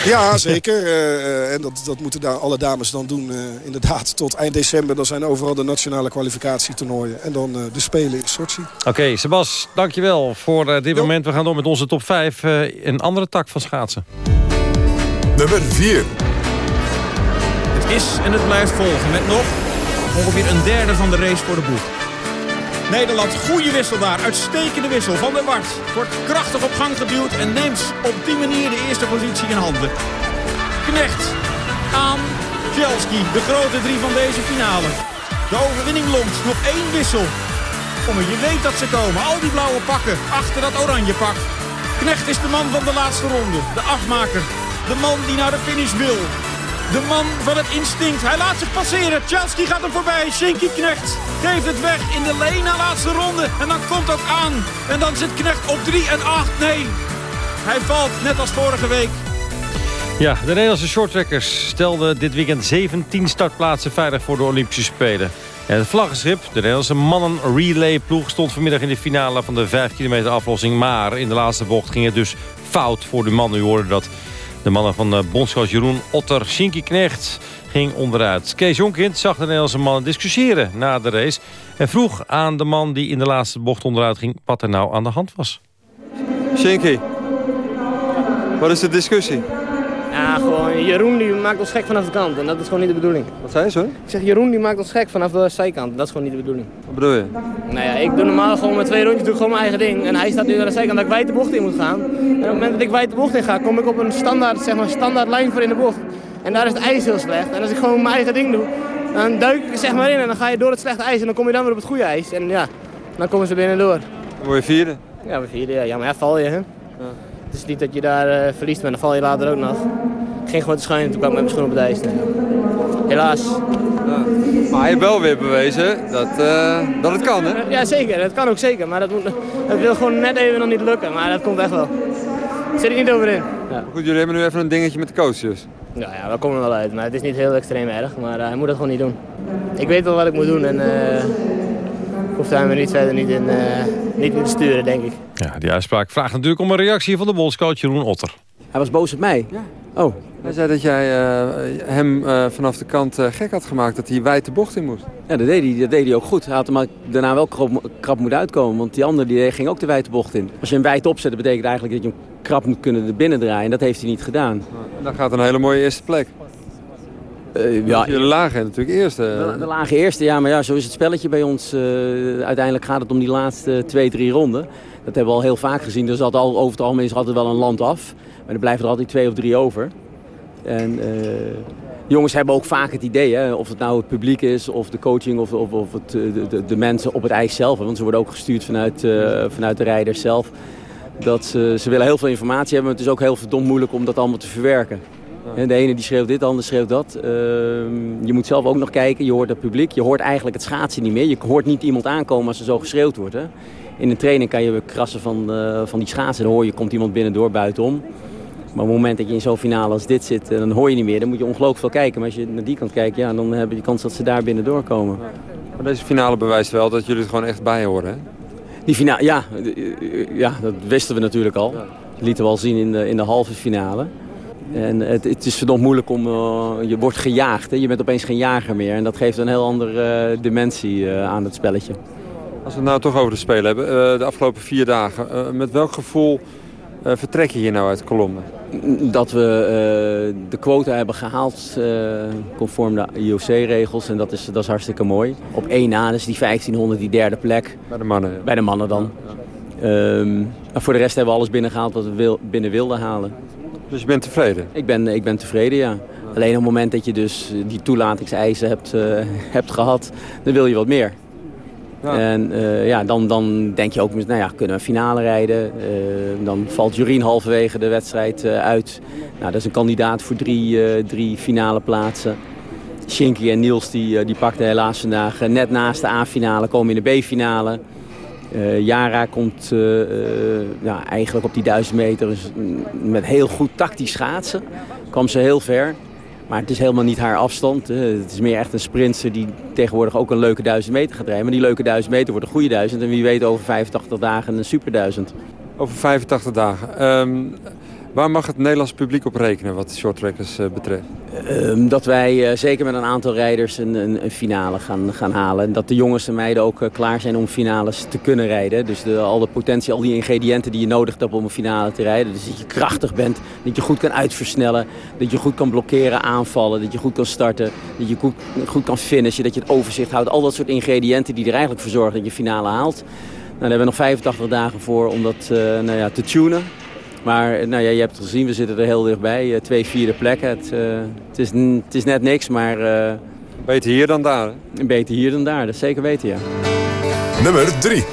Ja, zeker. Eh, eh, en dat, dat moeten daar alle dames dan doen. eh, inderdaad, tot eind december. Dan zijn overal de nationale kwalificatietoernooien. En dan eh, de Spelen in Sochi. Oké, Sebas, dankjewel voor dit moment. We gaan door met onze top 5. eh, een andere tak van schaatsen. Nummer 4. Het is en het blijft volgen met nog ongeveer een derde van de race voor de boeg. Nederland, goede wissel daar. Uitstekende wissel van de Wart. Wordt krachtig op gang geduwd en neemt op die manier de eerste positie in handen. Knecht aan Jelski, de grote drie van deze finale. De overwinning longt. Nog één wissel. Jongen, je weet dat ze komen. Al die blauwe pakken achter dat oranje pak. Knecht is de man van de laatste ronde. De afmaker. De man die naar de finish wil. De man van het instinct. Hij laat zich passeren. Chelski gaat hem voorbij. Shinky Knecht geeft het weg in de Lena laatste ronde. En dan komt ook aan. En dan zit Knecht op 3 en 8. Nee, hij valt net als vorige week. Ja, de Nederlandse shorttrackers stelden dit weekend 17 startplaatsen veilig voor de Olympische Spelen. En het vlaggenschip, de Nederlandse mannen relay ploeg, stond vanmiddag in de finale van de 5 kilometer aflossing. Maar in de laatste bocht ging het dus fout voor de mannen. U hoorde dat de mannen van eh, bondscoach Jeroen Otter, Shinky Knecht, ging onderuit. Kees Jonkind zag de Nederlandse mannen discussiëren na de race. En vroeg aan de man die in de laatste bocht onderuit ging wat er nou aan de hand was. Shinky, wat is de discussie? Ja, gewoon Jeroen die maakt ons gek vanaf de kant en dat is gewoon niet de bedoeling. Wat zei ze? Ik zeg Jeroen die maakt ons gek vanaf de zijkant en dat is gewoon niet de bedoeling. Wat bedoel je? Nou ja, ik doe normaal gewoon met twee rondjes doe ik gewoon mijn eigen ding. En hij staat nu aan de zijkant dat ik wijd de bocht in moet gaan. En op het moment dat ik wijd de bocht in ga, kom ik op een standaard, zeg maar, standaard lijn voor in de bocht. En daar is het ijs heel slecht. En als ik gewoon mijn eigen ding doe, dan duik ik er zeg maar in en dan ga je door het slechte ijs en dan kom je dan weer op het goede ijs. En ja, dan komen ze binnendoor. Dan word je vierde. Ja, we vierde, ja. maar ja, val je hè. Is niet dat je daar eh, verliest, maar dan val je later ook nog. Ik ging gewoon te schuin en toen kwam ik met mijn schoen op het ijs. Nee. Helaas. Maar hij heeft wel weer bewezen dat, eh, dat het kan, hè? Ja, zeker. Dat kan ook zeker. Maar dat, moet, dat wil gewoon net even nog niet lukken. Maar dat komt echt wel. Daar zit ik niet over in. Ja. Goed, jullie hebben nu even een dingetje met de coach dus. Ja, ja, we komen er wel uit. Maar het is niet heel extreem erg. Maar eh, hij moet dat gewoon niet doen. Ik weet wel wat ik moet doen. En eh ik hoef daar me niet verder niet in, eh, niet in te sturen, denk ik. Ja, die uitspraak vraagt natuurlijk om een reactie van de bondscoach Jeroen Otter. Hij was boos op mij? Oh. Hij zei dat jij eh, hem eh, vanaf de kant eh, gek had gemaakt dat hij wijd de bocht in moest. Ja, dat deed hij, dat deed hij ook goed. Hij had er maar daarna wel krap, krap moeten uitkomen. Want die andere die ging ook de wijd de bocht in. Als je hem wijd opzet, dat betekent eigenlijk dat je hem krap moet kunnen er binnen draaien. En dat heeft hij niet gedaan. En dan gaat een hele mooie eerste plek. Eh, ja, Je lage natuurlijk eerste. De, de lage eerste, ja, maar ja, zo is het spelletje bij ons. Eh, uiteindelijk gaat het om die laatste twee, drie ronden. Dat hebben we al heel vaak gezien. Dus altijd al, over het algemeen is altijd wel een land af. Maar er blijven er altijd twee of drie over. En eh, jongens hebben ook vaak het idee, hè, of het nou het publiek is, of de coaching, of, of, of het, eh, de, de, de mensen op het ijs zelf. hè, Want ze worden ook gestuurd vanuit, eh, vanuit de rijders zelf. Dat ze, ze willen heel veel informatie hebben, maar het is ook heel verdomd moeilijk om dat allemaal te verwerken. En de ene die schreeuwt dit, de ander schreeuwt dat. Ehm, je moet zelf ook nog kijken, je hoort het publiek. Je hoort eigenlijk het schaatsen niet meer. Je hoort niet iemand aankomen als er zo geschreeuwd wordt. Hè. In een training kan je krassen van, eh, van die schaatsen. Dan hoor je, komt iemand binnendoor buitenom. Maar op het moment dat je in zo'n finale als dit zit, eh, dan hoor je niet meer. Dan moet je ongelooflijk veel kijken. Maar als je naar die kant kijkt, ja, dan heb je de kans dat ze daar binnendoor komen. Maar deze finale bewijst wel dat jullie er gewoon echt bij horen, hè? Die finale, ja, eh, ja, dat wisten we natuurlijk al. Dat lieten we al zien in de, in de halve finale. En het, het is verdomd moeilijk om, eh, je wordt gejaagd. Hè? Je bent opeens geen jager meer. En dat geeft een heel andere eh, dimensie eh, aan het spelletje. Als we het nou toch over de Spelen hebben, de afgelopen vier dagen. met welk gevoel vertrek je hier nou uit Colombia? dat we de quota hebben gehaald conform de IOC-regels. En dat is, dat is hartstikke mooi. Op één na, dus die 1500, die derde plek. Bij de mannen? Bij de mannen dan. Ja. Um, voor de rest hebben we alles binnengehaald wat we wil, binnen wilden halen. Dus je bent tevreden? Ik ben, ik ben tevreden, ja. Alleen op het moment dat je dus die toelatingseisen hebt, uh, hebt gehad, dan wil je wat meer. Ja. En uh, ja, dan, dan denk je ook, nou ja, kunnen we een finale rijden? Uh, dan valt Jurien halverwege de wedstrijd uit. Nou, dat is een kandidaat voor drie, drie finale plaatsen. Shinky en Niels die, die pakten helaas vandaag net naast de A-finale, komen in de B-finale. Jara komt ja, eigenlijk op die duizend meter met heel goed tactisch schaatsen. Kwam ze heel ver. Maar het is helemaal niet haar afstand. Het is meer echt een sprinter die tegenwoordig ook een leuke duizend meter gaat rijden. Maar die leuke duizend meter wordt een goede duizend. En wie weet over 85 dagen een superduizend. Over 85 dagen. Um, Waar mag het Nederlands publiek op rekenen wat de shorttrackers uh, betreft? Um, dat wij uh, zeker met een aantal rijders een, een, een, finale gaan, gaan halen. En dat de jongens en meiden ook uh, klaar zijn om finales te kunnen rijden. Dus al de potentie, al die ingrediënten die je nodig hebt om een finale te rijden. Dus dat je krachtig bent, dat je goed kan uitversnellen. Dat je goed kan blokkeren, aanvallen. Dat je goed kan starten. Dat je goed, goed kan finishen. Dat je het overzicht houdt. Al dat soort ingrediënten die er eigenlijk voor zorgen dat je finale haalt. Nou, daar hebben we nog 85 dagen voor om dat nou ja, te tunen. Maar nou ja, je hebt het gezien, we zitten er heel dichtbij. Uh, twee vierde plekken. Het, uh, het, is, het is net niks, maar... Uh, beter hier dan daar, hè? Beter hier dan daar, dat zeker weten, ja. Nummer 3.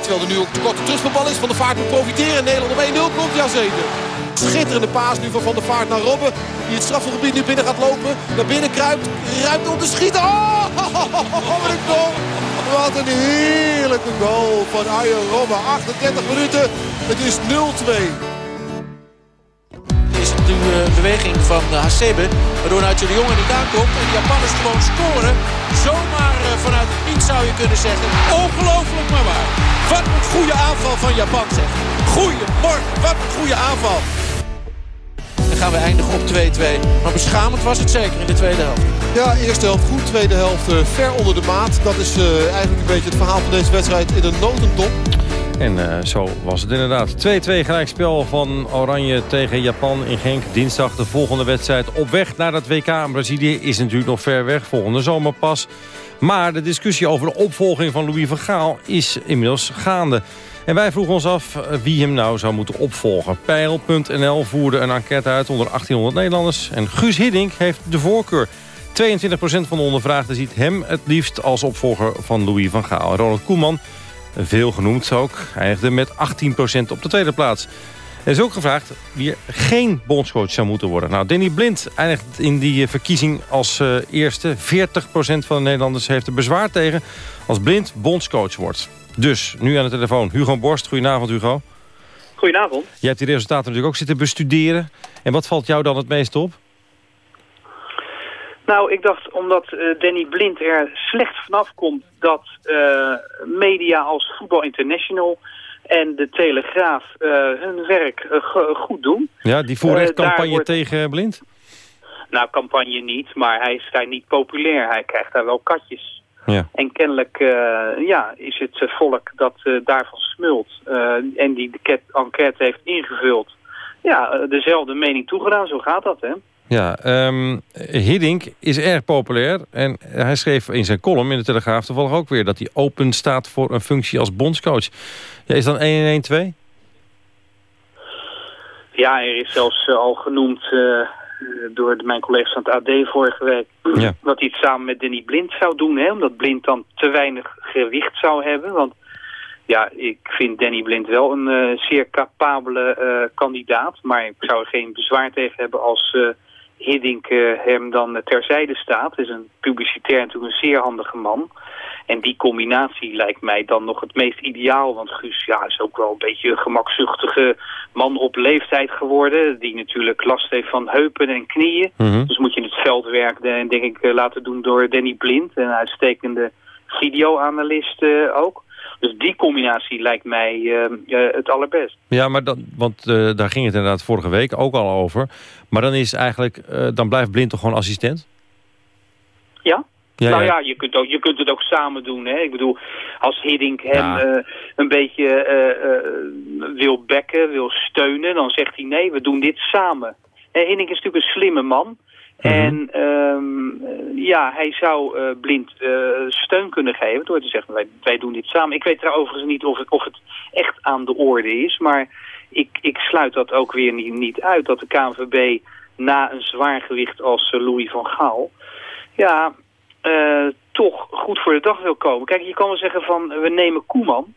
Terwijl er nu ook de korte terugspelbal is. Van de Vaart moet profiteren. Nederland op 1-0 komt, ja zeker. Schitterende paas nu van Van der Vaart naar Robben. Die het strafgebied nu binnen gaat lopen. Naar binnen kruipt. Ruimt om te schieten. Oh, wat een goal. Wat een heerlijke goal van Arjen Robben. 38 minuten. Het is 0-2 uh, beweging van uh, Hasebe. Waardoor Nigel de Jonge niet aankomt. En de Japanners gewoon scoren. Zomaar uh, vanuit het zou je kunnen zeggen. Ongelooflijk maar waar. Wat een goede aanval van Japan zeg. Goedemorgen, wat een goede aanval. Dan gaan we eindigen op 2-2. Maar beschamend was het zeker in de tweede helft. Ja, eerste helft goed. Tweede helft ver onder de maat. Dat is eigenlijk een beetje het verhaal van deze wedstrijd in een notendop. En uh, zo was het inderdaad. 2-2 gelijkspel van Oranje tegen Japan in Genk. Dinsdag de volgende wedstrijd op weg naar het WK Brazilië is natuurlijk nog ver weg. Volgende zomer pas. Maar de discussie over de opvolging van Louis van Gaal is inmiddels gaande. En wij vroegen ons af eh, wie hem nou zou moeten opvolgen. Peil.nl voerde een enquête uit onder 1800 Nederlanders. En Guus Hiddink heeft de voorkeur. 22% van de ondervraagden ziet hem het liefst als opvolger van Louis van Gaal. Ronald Koeman veel genoemd ook, eindigde met 18% op de tweede plaats. Er is ook gevraagd wie er geen bondscoach zou moeten worden. Nou, Danny Blind eindigt in die eh, verkiezing als uh, eerste. 40% van de Nederlanders heeft er bezwaar tegen als Blind bondscoach wordt. Dus, nu aan de telefoon, Hugo Borst. Goedenavond, Hugo. Goedenavond. Je hebt die resultaten natuurlijk ook zitten bestuderen. En wat valt jou dan het meest op? Nou, ik dacht omdat uh, Danny Blind er slecht vanaf komt dat uh, media als Voetbal International en de Telegraaf uh, hun werk goed doen. Ja, die voeren echt campagne wordt... tegen Blind? Nou, campagne niet, maar hij is daar niet populair. Hij krijgt daar wel katjes. Ja. En kennelijk ja, is het volk dat daarvan smult en die de enquête heeft ingevuld... ja, dezelfde mening toegedaan. Zo gaat dat, hè? Ja, um, Hiddink is erg populair. En hij schreef in zijn column in de Telegraaf toevallig ook weer... dat hij open staat voor een functie als bondscoach. Ja, is dan 1-1-2? Ja, er is zelfs uh, al genoemd uh, door mijn collega's van het AD vorige week... Ja. dat hij het samen met Danny Blind zou doen. Hè, omdat Blind dan te weinig gewicht zou hebben. Want ja, ik vind Danny Blind wel een uh, zeer capabele kandidaat. Maar ik zou er geen bezwaar tegen hebben als Hiddink hem dan terzijde staat. is een publicitair natuurlijk een zeer handige man. En die combinatie lijkt mij dan nog het meest ideaal. Want Guus ja, is ook wel een beetje een gemakzuchtige man op leeftijd geworden. Die natuurlijk last heeft van heupen en knieën. Mhm. Dus moet je het veldwerk denk ik laten doen door Danny Blind. Een uitstekende videoanalist uh, ook. Dus die combinatie lijkt mij uh, het allerbest. Ja, maar dan, want uh, daar ging het inderdaad vorige week ook al over. Maar dan is eigenlijk, uh, dan blijft Blind toch gewoon assistent? Ja. Ja, nou ja. je kunt, ook, je kunt het ook samen doen. Hè? Ik bedoel, als Hiddink hem Ja. eh, een beetje eh, eh, wil bekken, wil steunen, dan zegt hij nee, we doen dit samen. En Hiddink is natuurlijk een slimme man. En ehm, eh, ja, hij zou eh, blind eh, steun kunnen geven door te zeggen, wij, wij doen dit samen. Ik weet trouwens overigens niet of het, of het echt aan de orde is, maar ik, ik sluit dat ook weer niet, niet uit, dat de KNVB na een zwaargewicht als eh, Louis van Gaal, ja, toch goed voor de dag wil komen. Kijk, je kan wel zeggen van, we nemen Koeman,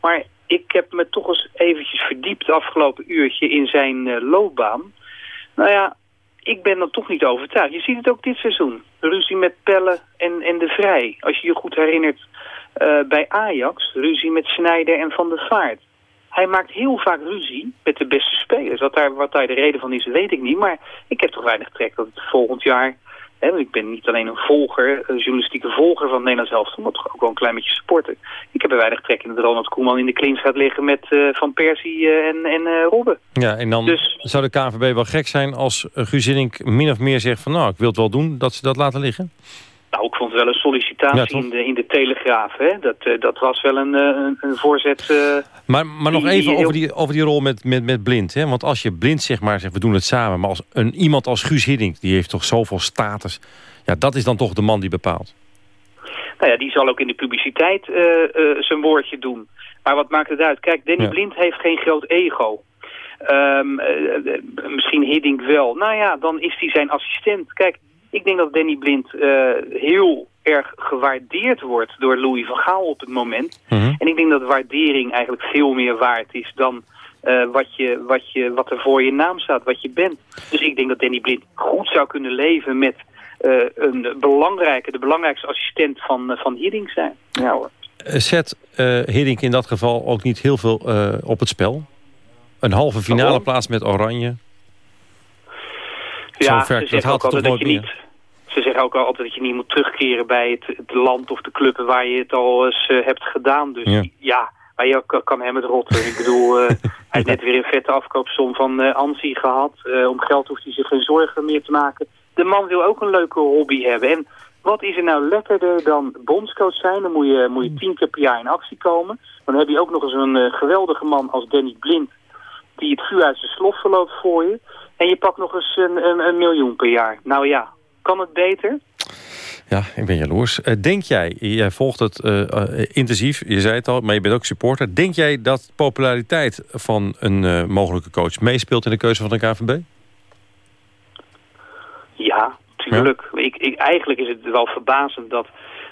maar ik heb me toch eens eventjes verdiept afgelopen uurtje in zijn loopbaan. Nou ja, ik ben dan toch niet overtuigd. Je ziet het ook dit seizoen. Ruzie met Pelle en, en De Vrij. Als je je goed herinnert eh, bij Ajax, ruzie met Snijder en Van der Vaart. Hij maakt heel vaak ruzie met de beste spelers. Wat daar, wat daar de reden van is, weet ik niet. Maar ik heb toch weinig trek dat het volgend jaar... Hè, want ik ben niet alleen een volger, een journalistieke volger van het Nederlands elftal, maar toch ook wel een klein beetje supporter. Ik heb er weinig trek in dat Ronald Koeman in de klins gaat liggen met eh, Van Persie eh, en, en eh, Robben. Ja, en dan Dus- zou de KNVB wel gek zijn als uh, Hiddink min of meer zegt van... nou, ik wil het wel doen, dat ze dat laten liggen. Nou, ik vond wel een sollicitatie Ja, in, de, in de Telegraaf. Hè? Dat, eh, dat was wel een, eh, een, een voorzet. eh, Maar, maar nog even over die, over die rol met, met, met Blind. Hè? Want als je Blind zeg maar zegt, we doen het samen... maar als een, iemand als Guus Hiddink, die heeft toch zoveel status... ja, dat is dan toch de man die bepaalt. nou ja, die zal ook in de publiciteit zijn woordje doen. Maar wat maakt het uit? Kijk, Danny Ja. Blind heeft geen groot ego. Ehm, eh, eh, misschien Hiddink wel. Nou ja, dan is hij zijn assistent. Kijk, ik denk dat Danny Blind eh, heel erg gewaardeerd wordt door Louis van Gaal op het moment. En ik denk dat waardering eigenlijk veel meer waard is dan eh, wat, je, wat, je, wat er voor je naam staat, wat je bent. Dus ik denk dat Danny Blind goed zou kunnen leven met eh, een belangrijke, de belangrijkste assistent van, van Hiddink zijn. Ja hoor. Zet Hiddink in dat geval ook niet heel veel op het spel? Een halve finale Waarom? plaats met Oranje. Ja, Zover, ze dat zeggen ook altijd toch dat je nooit niet... Ze zeggen ook altijd dat je niet moet terugkeren bij het, het land of de club waar je het al eens eh, hebt gedaan. Dus Ja. ja, maar je kan- kan hem het rotten. Ik bedoel, eh, hij heeft net weer een vette afkoopsom van eh Ansi gehad. Eh, om geld hoeft hij zich geen zorgen meer te maken. De man wil ook een leuke hobby hebben. En wat is er nou lekkerder dan bondscoach zijn? Dan moet je, moet je tien keer per jaar in actie komen. Dan heb je ook nog eens een geweldige man als Danny Blind die het vuur uit zijn slof verloopt voor je. En je pakt nog eens een, een, een miljoen per jaar. Nou ja, kan het beter? Ja, ik ben jaloers. Eh, denk jij, jij volgt het eh, eh, intensief, je zei het al, maar je bent ook supporter. Denk jij dat populariteit van een mogelijke coach meespeelt in de keuze van de KVB? Ja, tuurlijk. Ik, ik, eigenlijk is het wel verbazend dat,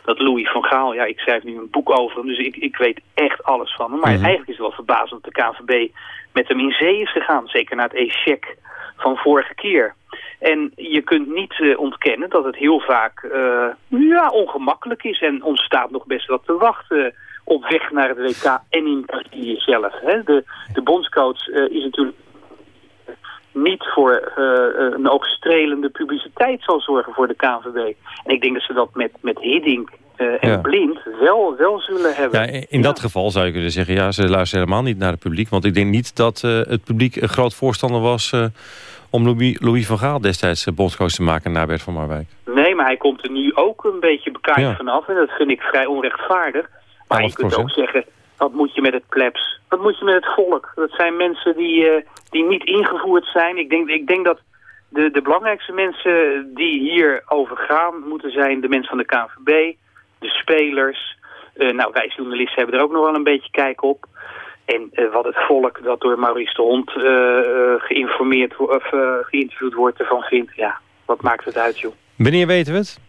dat Louis van Gaal... Ja, ik schrijf nu een boek over hem, dus ik, ik weet echt alles van hem. Maar Mhm. eigenlijk is het wel verbazend dat de KNVB met hem in zee is gegaan. Zeker na het échec van vorige keer. En je kunt niet eh, ontkennen dat het heel vaak eh, ja, ongemakkelijk is. En ons staat nog best wat te wachten op weg naar het WK en in Brazilië zelf. Hè. De, de bondscoach eh, is natuurlijk niet voor een oogstrelende publiciteit zal zorgen voor de KNVB. En ik denk dat ze dat met, met Hiddink en Ja. Blind wel, wel zullen hebben. Ja, in dat geval zou je kunnen zeggen, ja, ze luisteren helemaal niet naar het publiek. Want ik denk niet dat het publiek een groot voorstander was... om Louis, Louis van Gaal destijds eh, bondscoach te maken na Bert van Marwijk. Nee, maar hij komt er nu ook een beetje bekaaid Ja. vanaf. En dat vind ik vrij onrechtvaardig. Maar je kunt ook zeggen, wat moet je met het plebs? Wat moet je met het volk? Dat zijn mensen die, eh, die niet ingevoerd zijn. Ik denk, ik denk dat de, de belangrijkste mensen die hierover gaan... moeten zijn de mensen van de KNVB, de spelers. Eh, nou, wij journalisten hebben er ook nog wel een beetje kijk op. En eh, wat het volk dat door Maurice de Hond eh, eh, geïnformeerd of geïnterviewd wordt ervan vindt... ja, wat maakt het uit, joh. Wanneer weten we het?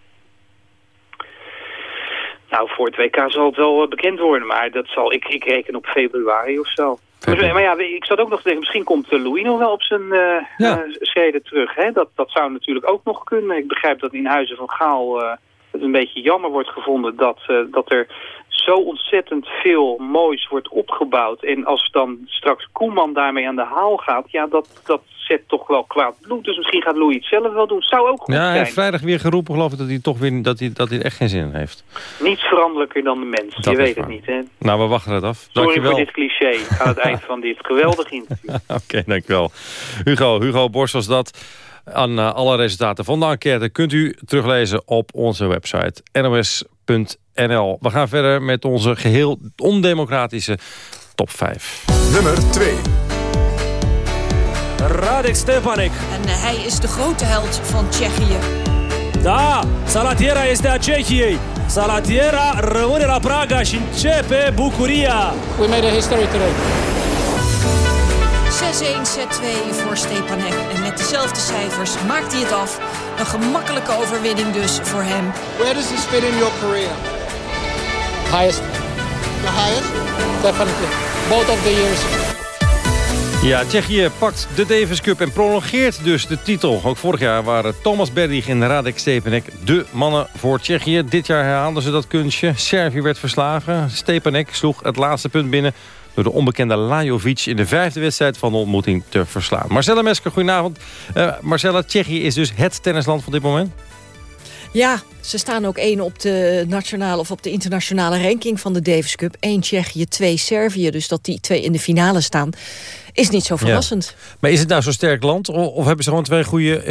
Nou, voor het WK zal het wel bekend worden, maar dat zal ik, ik reken op februari of zo. Maar, maar ja, ik zat ook nog te denken, misschien komt Louis nog wel op zijn uh, Ja. schreden terug. Hè? Dat, dat zou natuurlijk ook nog kunnen. Ik begrijp dat in Huizen van Gaal uh, het een beetje jammer wordt gevonden dat, uh, dat er zo ontzettend veel moois wordt opgebouwd. En als dan straks Koeman daarmee aan de haal gaat, ja, dat, dat zet toch wel kwaad bloed. Dus misschien gaat Louis het zelf wel doen. Zou ook goed Ja, hij zijn. heeft vrijdag weer geroepen, geloof ik, dat hij toch weer dat hij, dat hij echt geen zin in heeft. Niets veranderlijker dan de mens. Dat Je weet het niet, hè? Nou, we wachten het af. Sorry Dankjewel. voor dit cliché aan het eind van dit geweldig interview. Oké, dankjewel. Hugo, Hugo Borst was dat Aan eh, alle resultaten van de enquête kunt u teruglezen op onze website nos.nl. We gaan verder met onze geheel ondemocratische top 5. Nummer 2. Radek Stepanek. En eh, hij is de grote held van Tsjechië. Da, Salatiera este a Cehiei. Salatiera rămâne la Praga și începe bucuria. We made a history today. 6-1, set 2 voor Stepanek. En met dezelfde cijfers maakt hij het af. Een gemakkelijke overwinning dus voor hem. Where does this fit in your career? Highest. The highest? Definitely. Both of the years. Ja, Tsjechië pakt de Davis Cup en prolongeert dus de titel. Ook vorig jaar waren Thomas Berdych en Radek Stepanek de mannen voor Tsjechië. Dit jaar herhaalden ze dat kunstje. Servië werd verslagen. Stepanek sloeg het laatste punt binnen door de onbekende Lajovic in de vijfde wedstrijd van de ontmoeting te verslaan. Marcella Mesker, goedenavond. Uh, Marcella, Tsjechië is dus het tennisland van dit moment? Ja, ze staan ook één op de nationale of op de internationale ranking van de Davis Cup. Eén Tsjechië, twee Servië. Dus dat die twee in de finale staan, is niet zo verrassend. Ja. Maar is het nou zo'n sterk land? Of, hebben ze gewoon twee goede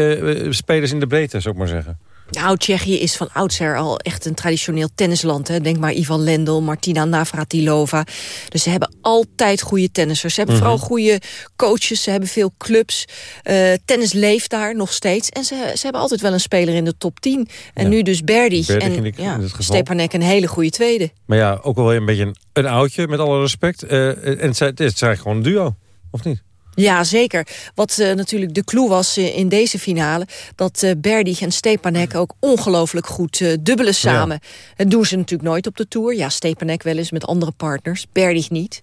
uh, spelers in de breedte, zou ik maar zeggen? Nou, Tsjechië is van oudsher al echt een traditioneel tennisland. Hè. Denk maar Ivan Lendl, Martina Navratilova. Dus ze hebben altijd goede tennissers. Ze hebben mm -hmm. vooral goede coaches, ze hebben veel clubs. Uh, tennis leeft daar nog steeds. En ze, ze hebben altijd wel een speler in de top 10. En ja. nu dus Berdych. En ik, ja, Stepanek een hele goede tweede. Maar ja, ook wel een beetje een, een oudje, met alle respect. Uh, en het is eigenlijk gewoon een duo, of niet? Ja, zeker. Wat uh, natuurlijk de clue was uh, in deze finale... dat uh, Berdych en Stepanek ook ongelooflijk goed dubbelen samen. Ja. Dat doen ze natuurlijk nooit op de Tour. Ja, Stepanek wel eens met andere partners, Berdych niet.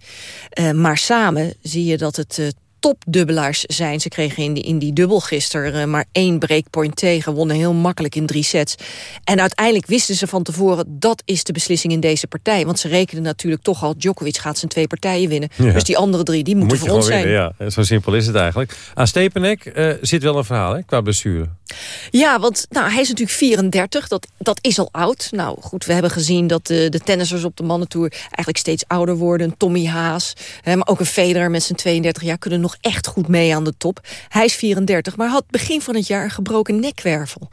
maar samen zie je dat het topdubbelaars zijn. Ze kregen in die, in die dubbel gisteren uh, maar één breakpoint tegen. Wonnen heel makkelijk in drie sets. En uiteindelijk wisten ze van tevoren... dat is de beslissing in deze partij. Want ze rekenen natuurlijk toch al... Djokovic gaat zijn twee partijen winnen. Ja. Dus die andere drie, die moeten Moet voor ons zijn. Winnen, ja. Zo simpel is het eigenlijk. Aan Stepanek uh, zit wel een verhaal hè, qua blessure. Ja, want nou, hij is natuurlijk 34. Dat, dat is al oud. Nou goed, we hebben gezien dat de, de tennissers op de mannentour... eigenlijk steeds ouder worden. Tommy Haas, hè, maar ook een Federer met zijn 32 jaar... kunnen nog echt goed mee aan de top. Hij is 34, maar had begin van het jaar een gebroken nekwervel.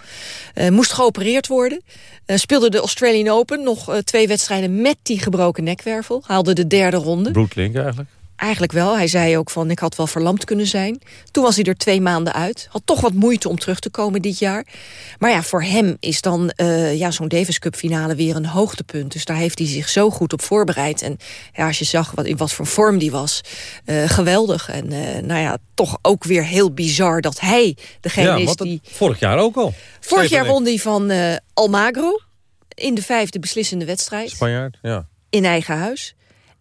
Uh, moest geopereerd worden. Uh, speelde de Australian Open nog uh, twee wedstrijden met die gebroken nekwervel. Haalde de derde ronde. Bloedlink eigenlijk. Eigenlijk wel. Hij zei ook van, ik had wel verlamd kunnen zijn. Toen was hij er twee maanden uit. Had toch wat moeite om terug te komen dit jaar. Maar ja, voor hem is dan uh, ja, zo'n Davis Cup finale weer een hoogtepunt. Dus daar heeft hij zich zo goed op voorbereid. En ja, als je zag wat, in wat voor vorm die was, uh, geweldig. En uh, nou ja, toch ook weer heel bizar dat hij degene ja, is die... Vorig jaar ook al. Vorig jaar won hij van Almagro in de vijfde beslissende wedstrijd. Spanjaard, ja. In eigen huis.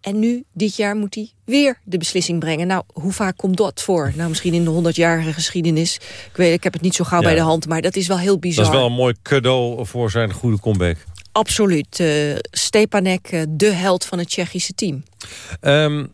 En nu, dit jaar, moet hij weer de beslissing brengen. Nou, hoe vaak komt dat voor? Nou, misschien in de 100-jarige geschiedenis. Ik weet, ik heb het niet zo gauw ja. bij de hand, maar dat is wel heel bizar. Dat is wel een mooi cadeau voor zijn goede comeback. Absoluut. Uh, Stepanek, uh, de held van het Tsjechische team. Um,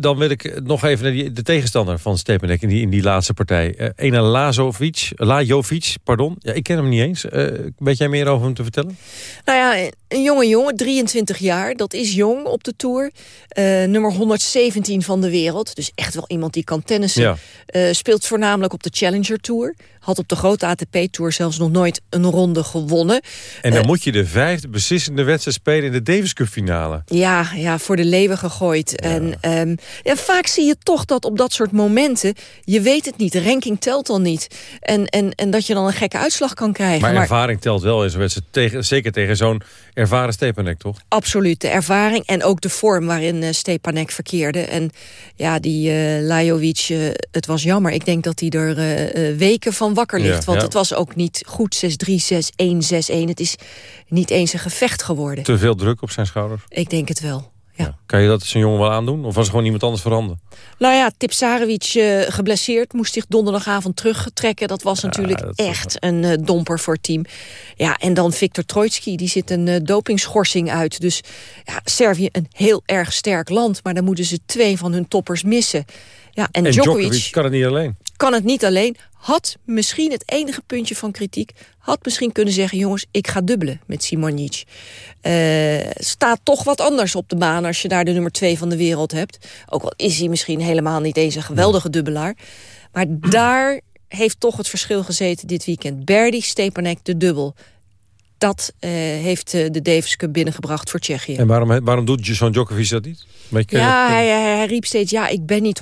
dan wil ik nog even naar die, de tegenstander van Stepanek in die, in die laatste partij. Uh, Ena Lazovic, Lajovic, pardon. Ja, ik ken hem niet eens. Uh, weet jij meer over hem te vertellen? Nou ja, een jonge jongen, 23 jaar. Dat is jong op de Tour. Uh, nummer 117 van de wereld. Dus echt wel iemand die kan tennissen. Ja. speelt voornamelijk op de Challenger Tour. Had op de grote ATP-tour zelfs nog nooit een ronde gewonnen. En dan moet je de vijfde beslissende wedstrijd spelen in de Davis Cup finale. Ja, ja voor de leeuwen gegooid. Ja. En um, ja, vaak zie je toch dat op dat soort momenten... je weet het niet, de ranking telt dan niet. En, en, en dat je dan een gekke uitslag kan krijgen. Maar, maar ervaring telt wel in zo'n wedstrijd. Tegen, zeker tegen zo'n ervaren Stepanek, toch? Absoluut, de ervaring en ook de vorm waarin uh, Stepanek verkeerde. En ja, die uh, Lajovic, uh, het was jammer. Ik denk dat hij er weken van wakker ligt. Ja, want ja. het was ook niet goed 6-3, 6-1, 6-1. Het is niet eens een gevecht geworden. Te veel druk op zijn schouders? Ik denk het wel. Ja. Kan je dat zijn jongen wel aandoen? Of was er gewoon iemand anders veranderd? Nou ja, Tipsarevic uh, geblesseerd. Moest zich donderdagavond terugtrekken. Dat was ja, natuurlijk dat echt een uh, domper voor het team. Ja, en dan Viktor Troitsky. Die zit een uh, dopingschorsing uit. Dus ja, Servië een heel erg sterk land. Maar dan moeten ze twee van hun toppers missen. Ja, en, en Djokovic, Djokovic kan het niet alleen. Kan het niet alleen. Had misschien het enige puntje van kritiek... had misschien kunnen zeggen, jongens, ik ga dubbelen met Simonic. Uh, staat toch wat anders op de baan als je daar de nummer twee van de wereld hebt. Ook al is hij misschien helemaal niet eens een geweldige dubbelaar. Maar daar heeft toch het verschil gezeten dit weekend. Berdy, Stepanek, de dubbel. Dat uh, heeft uh, de Davis Cup binnengebracht voor Tsjechië. En waarom, waarom doet zo'n Djokovic dat niet? Beetje, ja, hij, hij, hij, riep steeds, ja, ik ben niet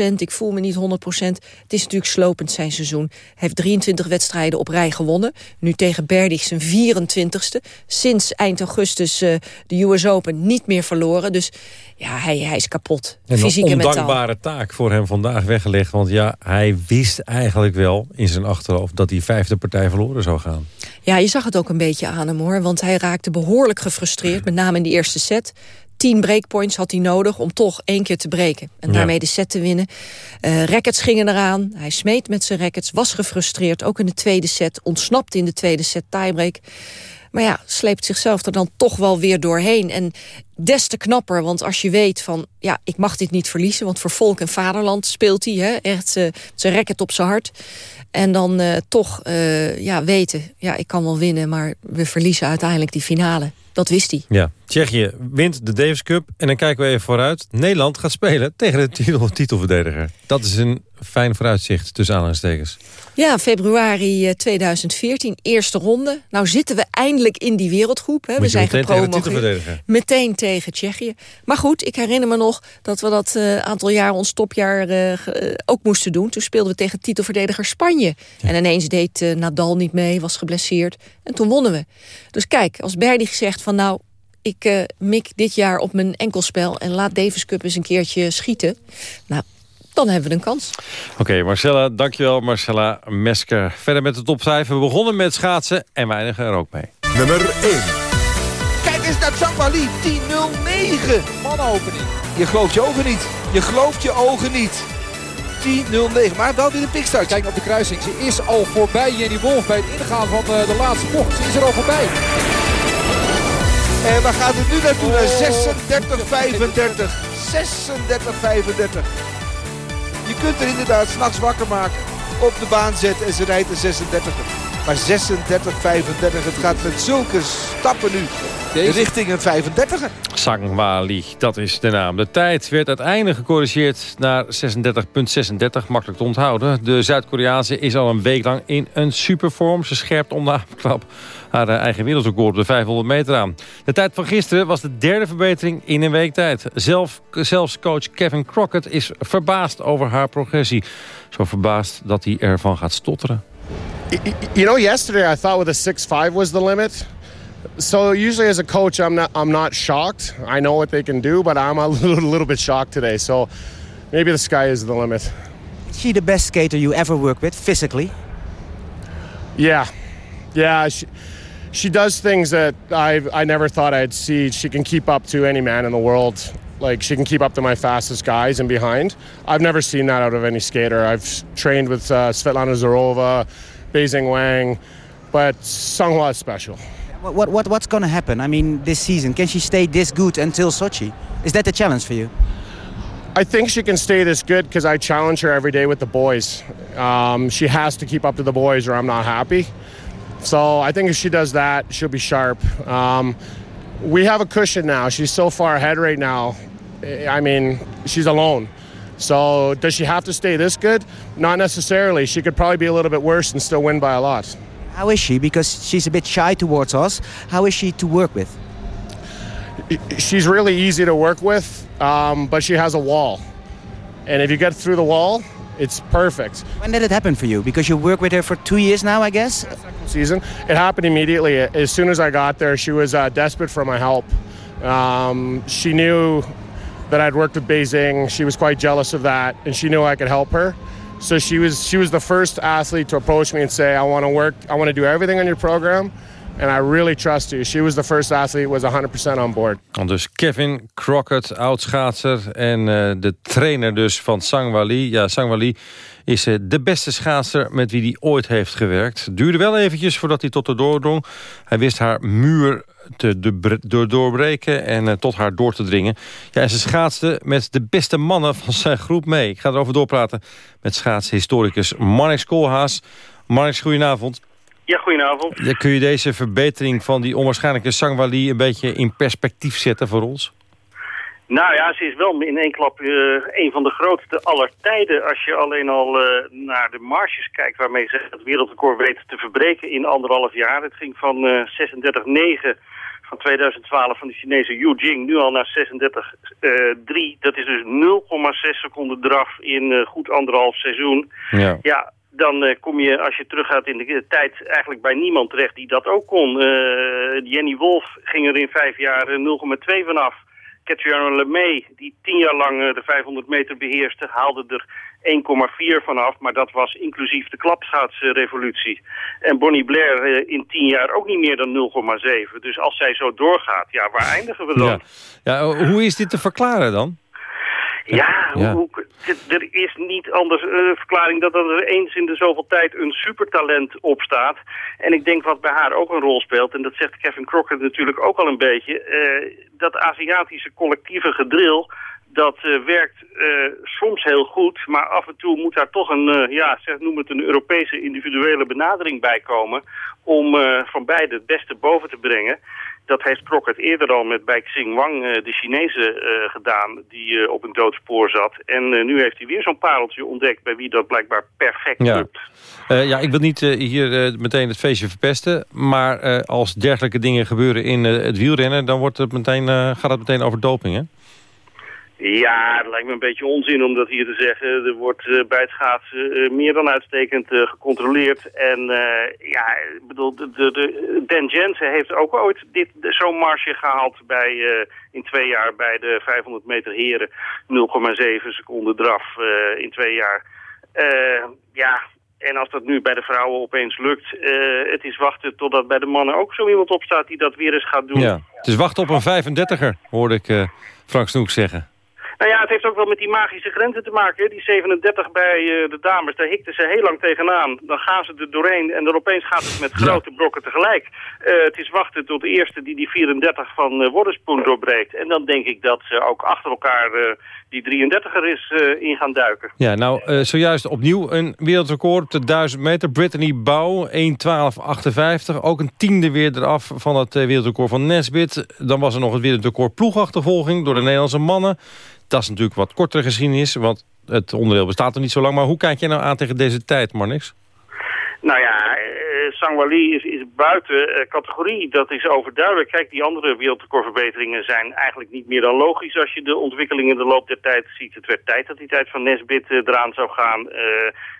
100%, ik voel me niet 100%. Het is natuurlijk slopend zijn seizoen. Hij heeft 23 wedstrijden op rij gewonnen. Nu tegen Berdig zijn 24ste. Sinds eind augustus uh, de US Open niet meer verloren. Dus ja, hij, hij is kapot. En Fysiek een en mentaal. ondankbare taak voor hem vandaag weggelegd. Want ja, hij wist eigenlijk wel in zijn achterhoofd... dat die vijfde partij verloren zou gaan. Ja, je zag het ook een beetje aan hem hoor. Want hij raakte behoorlijk gefrustreerd. Met name in die eerste set. Tien breakpoints had hij nodig om toch één keer te breken. En daarmee de set te winnen. Uh, rackets gingen eraan. Hij smeet met zijn rackets. Was gefrustreerd. Ook in de tweede set. Ontsnapte in de tweede set tiebreak. Maar ja, sleept zichzelf er dan toch wel weer doorheen. En des te knapper, want als je weet van... ja, ik mag dit niet verliezen, want voor volk en vaderland speelt hij. Hè, echt uh, zijn racket op zijn hart. En dan uh, toch uh, ja, weten, ja, ik kan wel winnen... maar we verliezen uiteindelijk die finale. Dat wist hij. Ja, Tsjechië wint de Davis Cup. En dan kijken we even vooruit. Nederland gaat spelen tegen de titel, titelverdediger. Dat is een fijn vooruitzicht tussen aanhalingstekens. Ja, februari 2014, eerste ronde. Nou zitten we eindelijk in die wereldgroep. Hè. We zijn meteen gepromoveerd. tegen. Meteen tegen Tsjechië. Maar goed, ik herinner me nog dat we dat uh, aantal jaar, ons topjaar, uh, ook moesten doen. Toen speelden we tegen titelverdediger Spanje. Ja. En ineens deed uh, Nadal niet mee, was geblesseerd. En toen wonnen we. Dus kijk, als Berdy zegt van nou, ik uh, mik dit jaar op mijn enkelspel... en laat Davis Cup eens een keertje schieten. Nou, dan hebben we een kans. Oké, okay, Marcella, dankjewel Marcella Mesker. Verder met de top 5. We begonnen met schaatsen en we eindigen er ook mee. Nummer 1. Kijk eens naar Tsangwali, 10-0-9. Manopening. Je gelooft je ogen niet. Je gelooft je ogen niet. 10-0-9, maar wel weer de pikstart. Kijk op de kruising. Ze is al voorbij Jenny Wolf bij het ingaan van de, de laatste bocht. Ze is er al voorbij. En waar gaat het nu naartoe? Naar 36-35. 36-35. Je kunt er inderdaad s'nachts wakker maken. Op de baan zetten en ze rijdt een 36. Maar 36-35, het gaat met zulke stappen nu Deze. richting een 35. Sangwali, dat is de naam. De tijd werd uiteindelijk gecorrigeerd naar 36,36. Makkelijk te onthouden. De Zuid-Koreaanse is al een week lang in een supervorm. Ze scherpt om de afklap haar eigen wereldrecord op de 500 meter aan. De tijd van gisteren was de derde verbetering in een week tijd. Zelf, zelfs coach Kevin Crockett is verbaasd over haar progressie. Zo verbaasd dat hij ervan gaat stotteren. You know, yesterday I thought with a 6'5 was the limit. So usually as a coach, I'm not I'm not shocked. I know what they can do, but I'm a little, little bit shocked today. So maybe the sky is the limit. Is she the best skater you ever worked with physically? Yeah, yeah. She, she does things that I I never thought I'd see. She can keep up to any man in the world. Like she can keep up to my fastest guys and behind. I've never seen that out of any skater. I've trained with uh, Svetlana Zarova, Beijing Wang, but Songhua is special. What, what, what, what's going to happen? I mean, this season, can she stay this good until Sochi? Is that the challenge for you? I think she can stay this good because I challenge her every day with the boys. Um, she has to keep up to the boys or I'm not happy. So I think if she does that, she'll be sharp. Um, we have a cushion now. She's so far ahead right now. I mean, she's alone. So does she have to stay this good? Not necessarily. She could probably be a little bit worse and still win by a lot. How is she? Because she's a bit shy towards us. How is she to work with? She's really easy to work with, um, but she has a wall. And if you get through the wall, it's perfect. When did it happen for you? Because you work with her for two years now, I guess? Season. It happened immediately. As soon as I got there, she was uh, desperate for my help. Um, she knew that I'd worked with Beijing. She was quite jealous of that, and she knew I could help her. So she was she was the first athlete to approach me and say, "I want to work. I want to do everything on your program." And I really trust you. She was the first athlete, was 100% on board. Dus Kevin Crockett, oudschaatser en uh, de trainer dus van Sangwali. Ja, Sangwali is uh, de beste schaatser met wie hij ooit heeft gewerkt. Duurde wel eventjes voordat hij tot de doordrong. Hij wist haar muur te doorbreken en uh, tot haar door te dringen. Ja, en ze schaatste met de beste mannen van zijn groep mee. Ik ga erover doorpraten met schaatshistoricus Marnix Koolhaas. Marnix, goedenavond. Ja, goedenavond. Ja, kun je deze verbetering van die onwaarschijnlijke Sangwali... een beetje in perspectief zetten voor ons? Nou ja, ze is wel in één klap uh, een van de grootste aller tijden. Als je alleen al uh, naar de marges kijkt waarmee ze het wereldrecord weten te verbreken in anderhalf jaar. Het ging van uh, 36,9 van 2012 van de Chinese Yu Jing nu al naar 36,3. dat is dus 0,6 seconden draf in goed anderhalf seizoen. Ja. ja dan uh, kom je, als je teruggaat in de tijd, eigenlijk bij niemand terecht die dat ook kon. Uh, Jenny Wolf ging er in vijf jaar 0,2 vanaf. Catriona LeMay, die tien jaar lang de 500 meter beheerste, haalde er 1,4 vanaf. Maar dat was inclusief de klapschaatsrevolutie. En Bonnie Blair in tien jaar ook niet meer dan 0,7. Dus als zij zo doorgaat, ja, waar eindigen we dan? Ja, hoe is dit te verklaren dan? Ja, ja. Hoe, er is niet anders een verklaring dat er eens in de zoveel tijd een supertalent opstaat. En ik denk wat bij haar ook een rol speelt, en dat zegt Kevin Crocker natuurlijk ook al een beetje, uh, dat Aziatische collectieve gedril, dat uh, werkt uh, soms heel goed, maar af en toe moet daar toch een, ja, zeg, noem het een Europese individuele benadering bij komen om van beide het beste boven te brengen dat heeft Crockett eerder al met bij Xing Wang, eh, de Chinese, gedaan, die op een doodspoor zat. En nu heeft hij weer zo'n pareltje ontdekt bij wie dat blijkbaar perfect ja. lukt. ja, ik wil niet hier meteen het feestje verpesten, maar als dergelijke dingen gebeuren in het wielrennen, dan wordt het meteen, gaat het meteen over doping, hè? Ja, het lijkt me een beetje onzin om dat hier te zeggen. Er wordt uh, bij het schaatsen uh, meer dan uitstekend uh, gecontroleerd. En ja, ik bedoel, de, de, de, Dan Jensen heeft ook ooit zo'n marge gehaald bij, in twee jaar bij de 500 meter heren. 0,7 seconden draf in twee jaar. ja, en als dat nu bij de vrouwen opeens lukt, het is wachten totdat bij de mannen ook zo iemand opstaat die dat weer eens gaat doen. Ja, het is wachten op een 35er, hoorde ik Frank Snoek zeggen. Nou ja, het heeft ook wel met die magische grenzen te maken. Die 37 bij uh, de dames, daar hikten ze heel lang tegenaan. Dan gaan ze er doorheen en dan opeens gaat het met grote brokken tegelijk. Uh, het is wachten tot de eerste die die 34 van uh, Wodderspoen doorbreekt. En dan denk ik dat ze ook achter elkaar die 33er is in gaan duiken. Ja, nou, zojuist opnieuw een wereldrecord op de 1000 meter. Brittany Bow, 1.12.58. Ook een tiende weer eraf van het wereldrecord van Nesbit. Dan was er nog het wereldrecord ploegachtervolging door de Nederlandse mannen. Dat is natuurlijk wat kortere geschiedenis, want het onderdeel bestaat er niet zo lang. Maar hoe kijk jij nou aan tegen deze tijd, Marnix? Nou ja, Sangwali is, is buiten uh, categorie. Dat is overduidelijk. Kijk, die andere wereldrecordverbeteringen zijn eigenlijk niet meer dan logisch als je de ontwikkeling in de loop der tijd ziet. Het werd tijd dat die tijd van Nesbit uh, eraan zou gaan.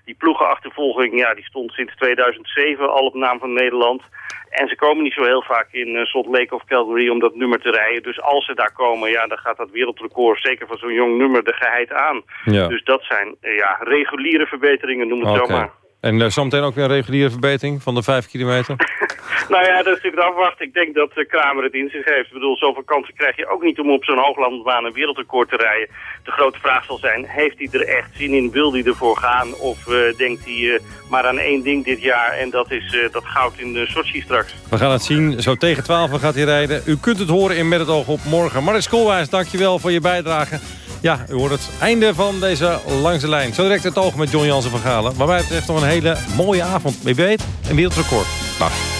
die ploegenachtervolging, ja, die stond sinds 2007 al op naam van Nederland. En ze komen niet zo heel vaak in Salt Lake of Calgary om dat nummer te rijden. Dus als ze daar komen, ja, dan gaat dat wereldrecord, zeker van zo'n jong nummer, de geheid aan. Ja. Dus dat zijn ja, reguliere verbeteringen, noem het okay. zo maar. En uh, zometeen ook weer een reguliere verbetering van de 5 kilometer? nou ja, dat is natuurlijk afwachten. Ik denk dat uh, Kramer het in zich heeft. Ik bedoel, zoveel kansen krijg je ook niet om op zo'n hooglandbaan een wereldrecord te rijden. De grote vraag zal zijn, heeft hij er echt zin in? Wil hij ervoor gaan? Of uh, denkt hij maar aan één ding dit jaar en dat is dat goud in de Sochi straks? We gaan het zien. Zo tegen 12 gaat hij rijden. U kunt het horen in Met het oog op morgen. Maris Koolwijs, dankjewel voor je bijdrage. Ja, u hoort het einde van deze Langs de Lijn. Zo direct het oog met John Jansen van Galen. Wat mij betreft nog een hele mooie avond. Wie weet, een wereldrecord. Dag.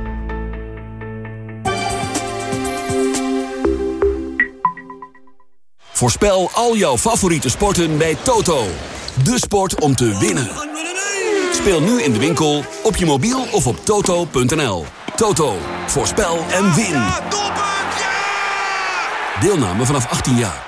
Voorspel al jouw favoriete sporten bij Toto. De sport om te winnen. Speel nu in de winkel, op je mobiel of op toto.nl. Toto, voorspel en win. Deelname vanaf 18 jaar.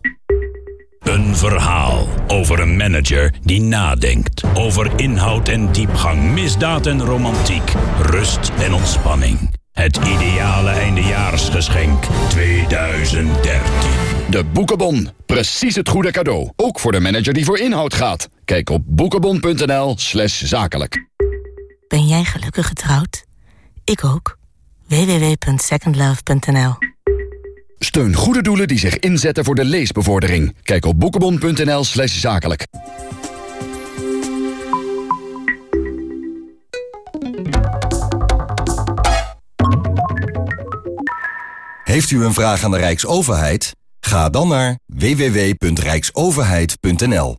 Een verhaal over een manager die nadenkt. Over inhoud en diepgang, misdaad en romantiek, rust en ontspanning. Het ideale eindejaarsgeschenk 2013. De Boekenbon. Precies het goede cadeau. Ook voor de manager die voor inhoud gaat. Kijk op boekenbon.nl slash zakelijk. Ben jij gelukkig getrouwd? Ik ook. www.secondlove.nl Steun goede doelen die zich inzetten voor de leesbevordering. Kijk op boekenbon.nl slash zakelijk. Heeft u een vraag aan de Rijksoverheid? Ga dan naar www.rijksoverheid.nl.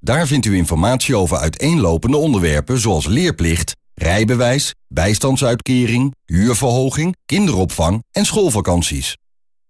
Daar vindt u informatie over uiteenlopende onderwerpen zoals leerplicht, rijbewijs, bijstandsuitkering, huurverhoging, kinderopvang en schoolvakanties.